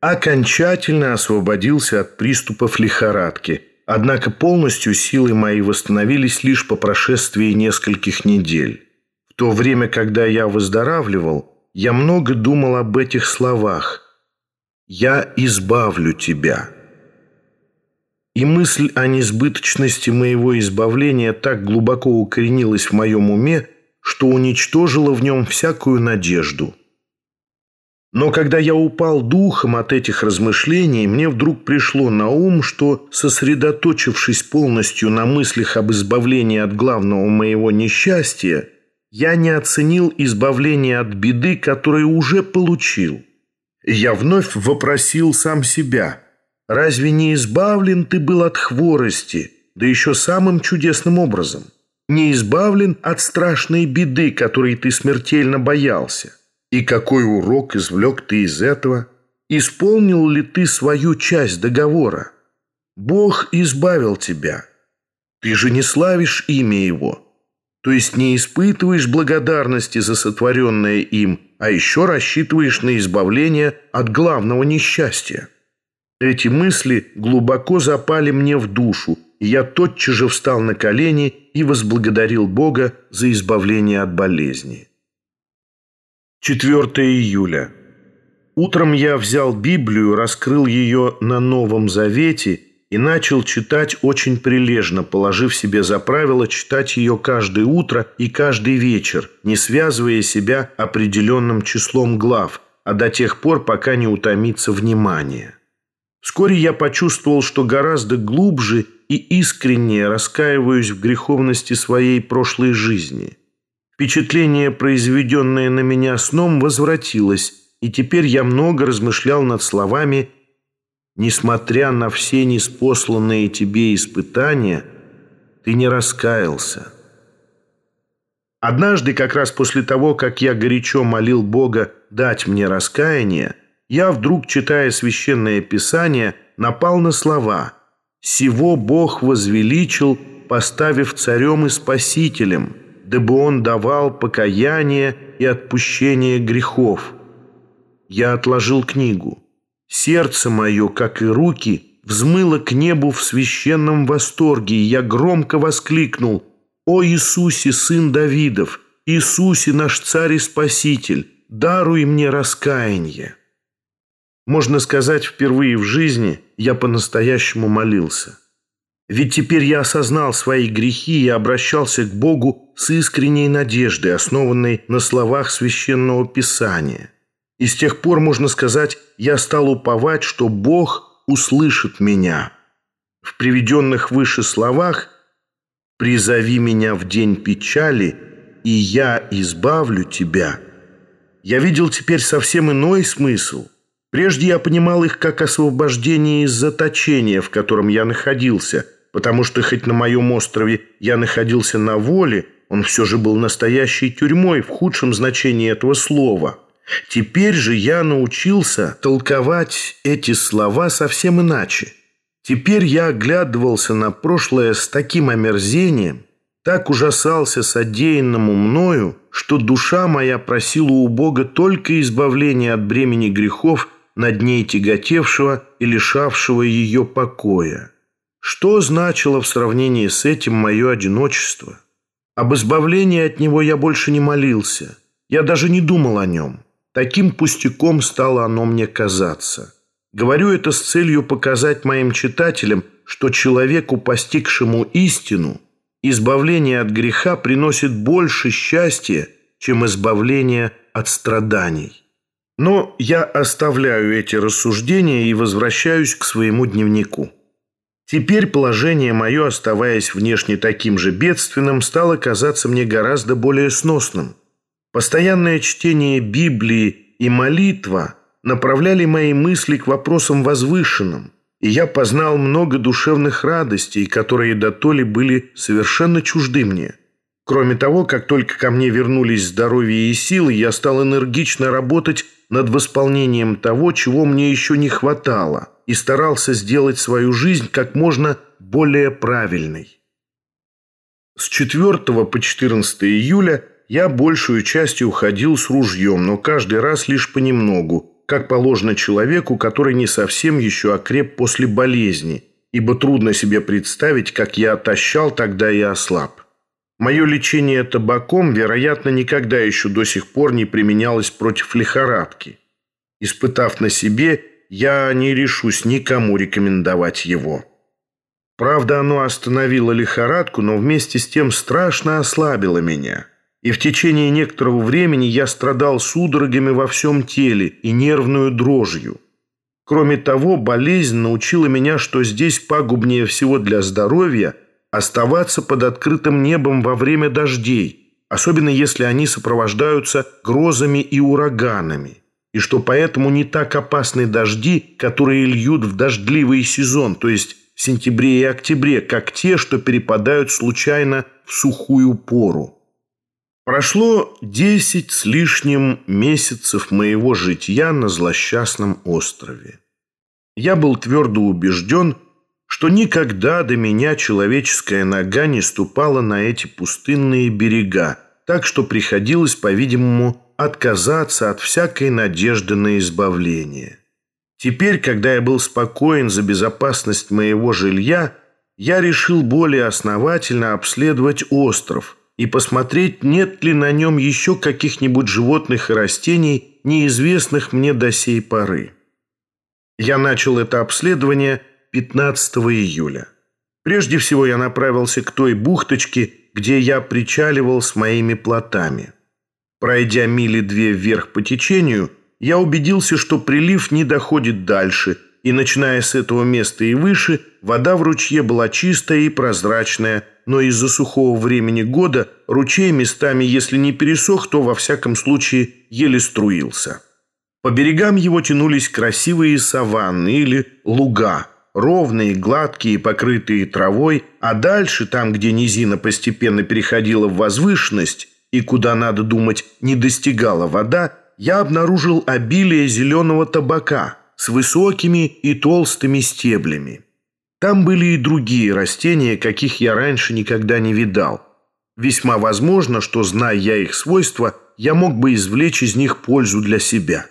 Окончательно освободился от приступов лихорадки. однако полностью силы мои восстановились лишь по прошествии нескольких недель. В то время, когда я выздоравливал, я много думал об этих словах «Я избавлю тебя». И мысль о несбыточности моего избавления так глубоко укоренилась в моем уме, что уничтожила в нем всякую надежду – но когда я упал духом от этих размышлений, мне вдруг пришло на ум, что, сосредоточившись полностью на мыслях об избавлении от главного моего несчастья, я не оценил избавление от беды, которое уже получил. Я вновь вопросил сам себя, «Разве не избавлен ты был от хворости, да еще самым чудесным образом? Не избавлен от страшной беды, которой ты смертельно боялся?» И какой урок извлек ты из этого? Исполнил ли ты свою часть договора? Бог избавил тебя. Ты же не славишь имя Его. То есть не испытываешь благодарности за сотворенное им, а еще рассчитываешь на избавление от главного несчастья. Эти мысли глубоко запали мне в душу, и я тотчас же встал на колени и возблагодарил Бога за избавление от болезни. 4 июля. Утром я взял Библию, раскрыл ее на Новом Завете и начал читать очень прилежно, положив себе за правило читать ее каждое утро и каждый вечер, не связывая себя определенным числом глав, а до тех пор, пока не утомится внимание. Вскоре я почувствовал, что гораздо глубже и искреннее раскаиваюсь в греховности своей прошлой жизни – Впечатление, произведенное на меня сном, возвратилось, и теперь я много размышлял над словами «Несмотря на все неспосланные тебе испытания, ты не раскаялся». Однажды, как раз после того, как я горячо молил Бога дать мне раскаяние, я вдруг, читая священное писание, напал на слова «Сего Бог возвеличил, поставив царем и спасителем» дабы он давал покаяние и отпущение грехов. Я отложил книгу. Сердце мое, как и руки, взмыло к небу в священном восторге, и я громко воскликнул «О Иисусе, Сын Давидов! Иисусе, наш Царь и Спаситель! Даруй мне раскаяние!» Можно сказать, впервые в жизни я по-настоящему молился. Ведь теперь я осознал свои грехи и обращался к Богу с искренней надеждой, основанной на словах Священного Писания. И с тех пор, можно сказать, я стал уповать, что Бог услышит меня. В приведенных выше словах «Призови меня в день печали, и я избавлю тебя» я видел теперь совсем иной смысл. Прежде я понимал их как освобождение из заточения, в котором я находился – потому что хоть на моем острове я находился на воле, он все же был настоящей тюрьмой в худшем значении этого слова. Теперь же я научился толковать эти слова совсем иначе. Теперь я оглядывался на прошлое с таким омерзением, так ужасался содеянному мною, что душа моя просила у Бога только избавления от бремени грехов, над ней тяготевшего и лишавшего ее покоя. Что значило в сравнении с этим мое одиночество? Об избавлении от него я больше не молился. Я даже не думал о нем. Таким пустяком стало оно мне казаться. Говорю это с целью показать моим читателям, что человеку, постигшему истину, избавление от греха приносит больше счастья, чем избавление от страданий. Но я оставляю эти рассуждения и возвращаюсь к своему дневнику. Теперь положение мое, оставаясь внешне таким же бедственным, стало казаться мне гораздо более сносным. Постоянное чтение Библии и молитва направляли мои мысли к вопросам возвышенным, и я познал много душевных радостей, которые дотоле были совершенно чужды мне. Кроме того, как только ко мне вернулись здоровье и силы, я стал энергично работать над восполнением того, чего мне еще не хватало – и старался сделать свою жизнь как можно более правильной. С 4 по 14 июля я большую частью уходил с ружьем, но каждый раз лишь понемногу, как положено человеку, который не совсем еще окреп после болезни, ибо трудно себе представить, как я отощал тогда и ослаб. Мое лечение табаком, вероятно, никогда еще до сих пор не применялось против лихорадки. Испытав на себе, я не решусь никому рекомендовать его. Правда, оно остановило лихорадку, но вместе с тем страшно ослабило меня. И в течение некоторого времени я страдал судорогами во всем теле и нервную дрожью. Кроме того, болезнь научила меня, что здесь пагубнее всего для здоровья оставаться под открытым небом во время дождей, особенно если они сопровождаются грозами и ураганами и что поэтому не так опасны дожди, которые льют в дождливый сезон, то есть в сентябре и октябре, как те, что перепадают случайно в сухую пору. Прошло десять с лишним месяцев моего житья на злосчастном острове. Я был твердо убежден, что никогда до меня человеческая нога не ступала на эти пустынные берега, так что приходилось, по-видимому, отказаться от всякой надежды на избавление. Теперь, когда я был спокоен за безопасность моего жилья, я решил более основательно обследовать остров и посмотреть, нет ли на нем еще каких-нибудь животных и растений, неизвестных мне до сей поры. Я начал это обследование 15 июля. Прежде всего я направился к той бухточке, где я причаливал с моими плотами. Пройдя мили две вверх по течению, я убедился, что прилив не доходит дальше, и, начиная с этого места и выше, вода в ручье была чистая и прозрачная, но из-за сухого времени года ручей местами, если не пересох, то, во всяком случае, еле струился. По берегам его тянулись красивые саванны или луга, ровные, гладкие, покрытые травой, а дальше, там, где низина постепенно переходила в возвышенность, и куда, надо думать, не достигала вода, я обнаружил обилие зеленого табака с высокими и толстыми стеблями. Там были и другие растения, каких я раньше никогда не видал. Весьма возможно, что, зная я их свойства, я мог бы извлечь из них пользу для себя.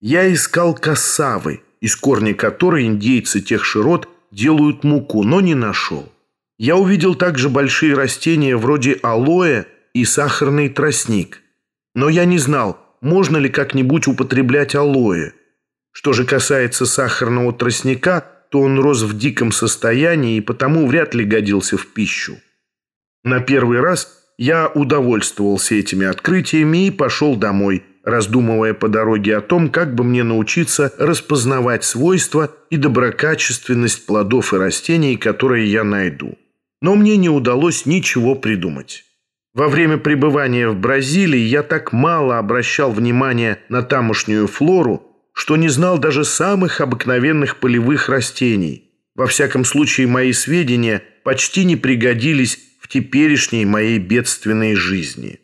Я искал кассавы, из корня которой индейцы тех широт делают муку, но не нашел. Я увидел также большие растения вроде алоэ и сахарный тростник. Но я не знал, можно ли как-нибудь употреблять алоэ. Что же касается сахарного тростника, то он рос в диком состоянии и потому вряд ли годился в пищу. На первый раз я удовольствовался этими открытиями и пошел домой, раздумывая по дороге о том, как бы мне научиться распознавать свойства и доброкачественность плодов и растений, которые я найду. Но мне не удалось ничего придумать. Во время пребывания в Бразилии я так мало обращал внимания на тамошнюю флору, что не знал даже самых обыкновенных полевых растений. Во всяком случае, мои сведения почти не пригодились в теперешней моей бедственной жизни.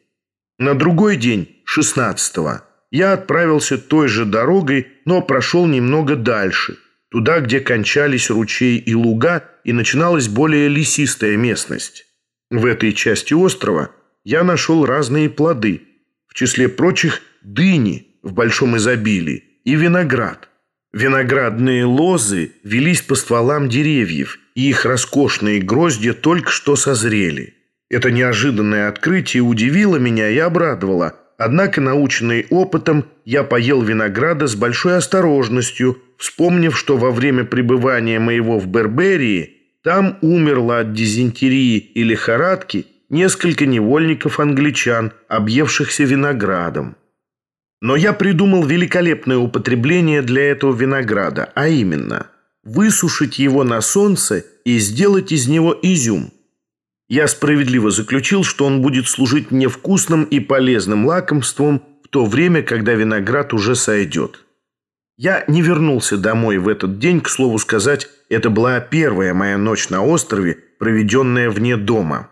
На другой день, 16-го, я отправился той же дорогой, но прошел немного дальше, туда, где кончались ручей и луга, и начиналась более лесистая местность. В этой части острова – я нашел разные плоды, в числе прочих дыни в большом изобилии и виноград. Виноградные лозы велись по стволам деревьев, и их роскошные гроздья только что созрели. Это неожиданное открытие удивило меня и обрадовало, однако, наученный опытом, я поел винограда с большой осторожностью, вспомнив, что во время пребывания моего в Берберии там умерла от дизентерии и лихорадки несколько невольников-англичан, объевшихся виноградом. Но я придумал великолепное употребление для этого винограда, а именно высушить его на солнце и сделать из него изюм. Я справедливо заключил, что он будет служить мне вкусным и полезным лакомством в то время, когда виноград уже сойдет. Я не вернулся домой в этот день, к слову сказать, это была первая моя ночь на острове, проведенная вне дома.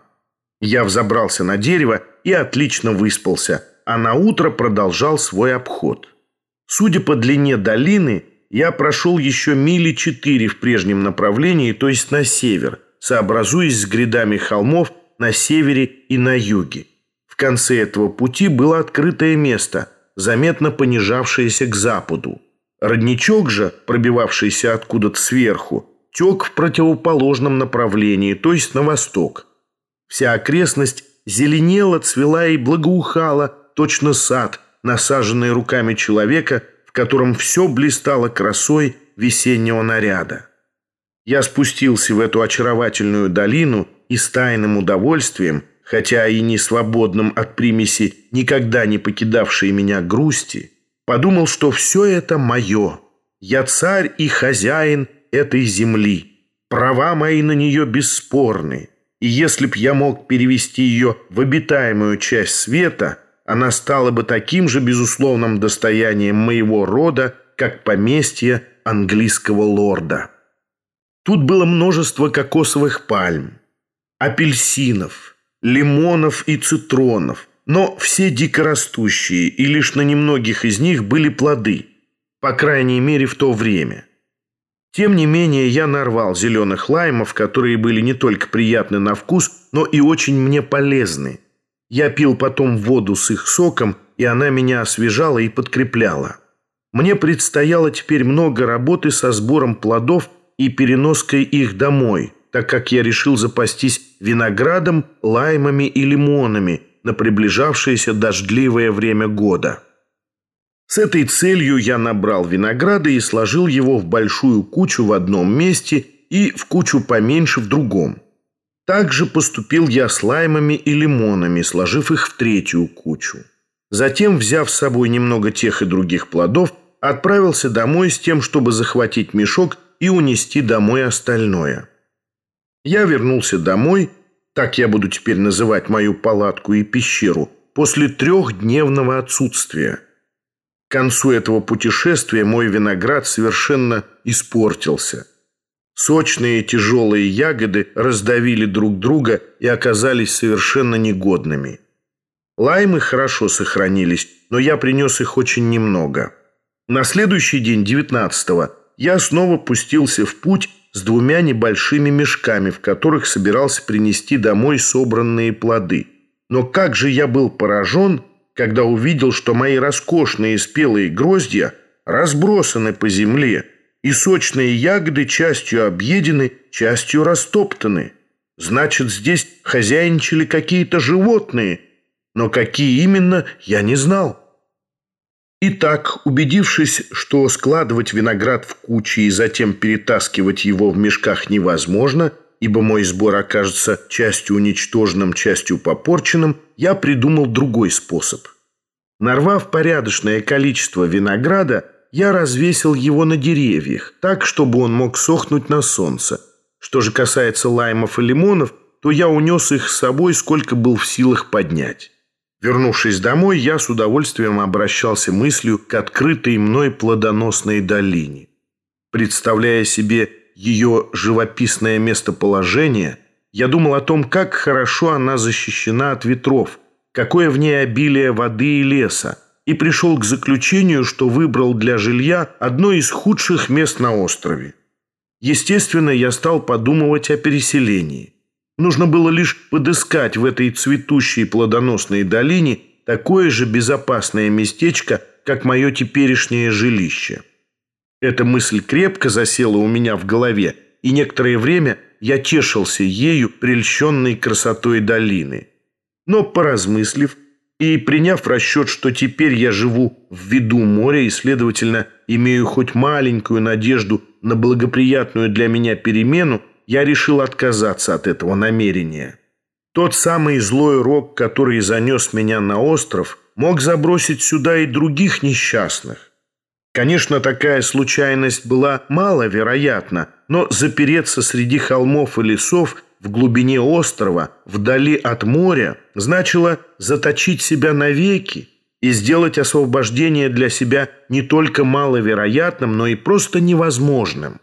Я взобрался на дерево и отлично выспался, а на утро продолжал свой обход. Судя по длине долины, я прошел еще мили четыре в прежнем направлении, то есть на север, сообразуясь с грядами холмов на севере и на юге. В конце этого пути было открытое место, заметно понижавшееся к западу. Родничок же, пробивавшийся откуда-то сверху, тек в противоположном направлении, то есть на восток. Вся окрестность зеленела, цвела и благоухала, точно сад, насаженный руками человека, в котором все блистало красой весеннего наряда. Я спустился в эту очаровательную долину и с тайным удовольствием, хотя и не свободным от примеси, никогда не покидавшей меня грусти, подумал, что все это мое. Я царь и хозяин этой земли. Права мои на нее бесспорны. И если б я мог перевести ее в обитаемую часть света, она стала бы таким же безусловным достоянием моего рода, как поместье английского лорда. Тут было множество кокосовых пальм, апельсинов, лимонов и цитронов, но все дикорастущие, и лишь на немногих из них были плоды, по крайней мере в то время. Тем не менее, я нарвал зеленых лаймов, которые были не только приятны на вкус, но и очень мне полезны. Я пил потом воду с их соком, и она меня освежала и подкрепляла. Мне предстояло теперь много работы со сбором плодов и переноской их домой, так как я решил запастись виноградом, лаймами и лимонами на приближавшееся дождливое время года. С этой целью я набрал винограда и сложил его в большую кучу в одном месте и в кучу поменьше в другом. Также поступил я с лаймами и лимонами, сложив их в третью кучу. Затем, взяв с собой немного тех и других плодов, отправился домой с тем, чтобы захватить мешок и унести домой остальное. Я вернулся домой, так я буду теперь называть мою палатку и пещеру, после трехдневного отсутствия – к концу этого путешествия мой виноград совершенно испортился. Сочные тяжелые ягоды раздавили друг друга и оказались совершенно негодными. Лаймы хорошо сохранились, но я принес их очень немного. На следующий день, 19-го, я снова пустился в путь с двумя небольшими мешками, в которых собирался принести домой собранные плоды. Но как же я был поражен, когда увидел, что мои роскошные спелые гроздья разбросаны по земле, и сочные ягоды частью объедены, частью растоптаны. Значит, здесь хозяйничали какие-то животные, но какие именно, я не знал. Итак, убедившись, что складывать виноград в кучи и затем перетаскивать его в мешках невозможно, ибо мой сбор окажется частью уничтоженным, частью попорченным, я придумал другой способ. Нарвав порядочное количество винограда, я развесил его на деревьях, так, чтобы он мог сохнуть на солнце. Что же касается лаймов и лимонов, то я унес их с собой, сколько был в силах поднять. Вернувшись домой, я с удовольствием обращался мыслью к открытой мной плодоносной долине. Представляя себе ее живописное местоположение, я думал о том, как хорошо она защищена от ветров, какое в ней обилие воды и леса, и пришел к заключению, что выбрал для жилья одно из худших мест на острове. Естественно, я стал подумывать о переселении. Нужно было лишь подыскать в этой цветущей плодоносной долине такое же безопасное местечко, как мое теперешнее жилище. Эта мысль крепко засела у меня в голове, и некоторое время я тешился ею, прельщенной красотой долины. Но, поразмыслив и приняв расчет, что теперь я живу в виду моря и, следовательно, имею хоть маленькую надежду на благоприятную для меня перемену, я решил отказаться от этого намерения. Тот самый злой рок, который занес меня на остров, мог забросить сюда и других несчастных. Конечно, такая случайность была маловероятна, но запереться среди холмов и лесов в глубине острова, вдали от моря, значило заточить себя навеки и сделать освобождение для себя не только маловероятным, но и просто невозможным.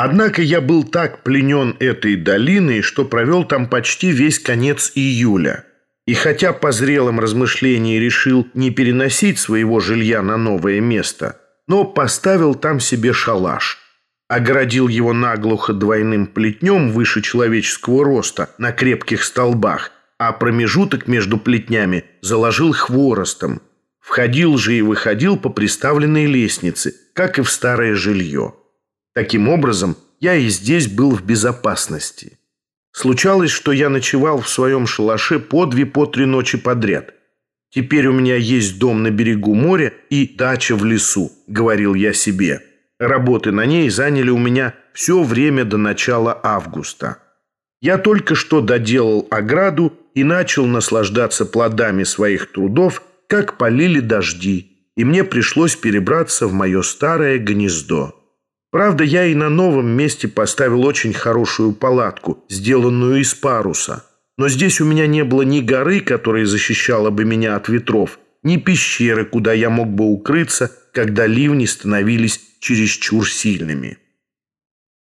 Однако я был так пленен этой долиной, что провел там почти весь конец июля. И хотя по зрелым размышлениям решил не переносить своего жилья на новое место, но поставил там себе шалаш, оградил его наглухо двойным плетнем выше человеческого роста на крепких столбах, а промежуток между плетнями заложил хворостом. Входил же и выходил по приставленной лестнице, как и в старое жилье. Таким образом, я и здесь был в безопасности. Случалось, что я ночевал в своем шалаше по две, по три ночи подряд. «Теперь у меня есть дом на берегу моря и дача в лесу», — говорил я себе. Работы на ней заняли у меня все время до начала августа. Я только что доделал ограду и начал наслаждаться плодами своих трудов, как полили дожди, и мне пришлось перебраться в мое старое гнездо. Правда, я и на новом месте поставил очень хорошую палатку, сделанную из паруса – но здесь у меня не было ни горы, которая защищала бы меня от ветров, ни пещеры, куда я мог бы укрыться, когда ливни становились чересчур сильными.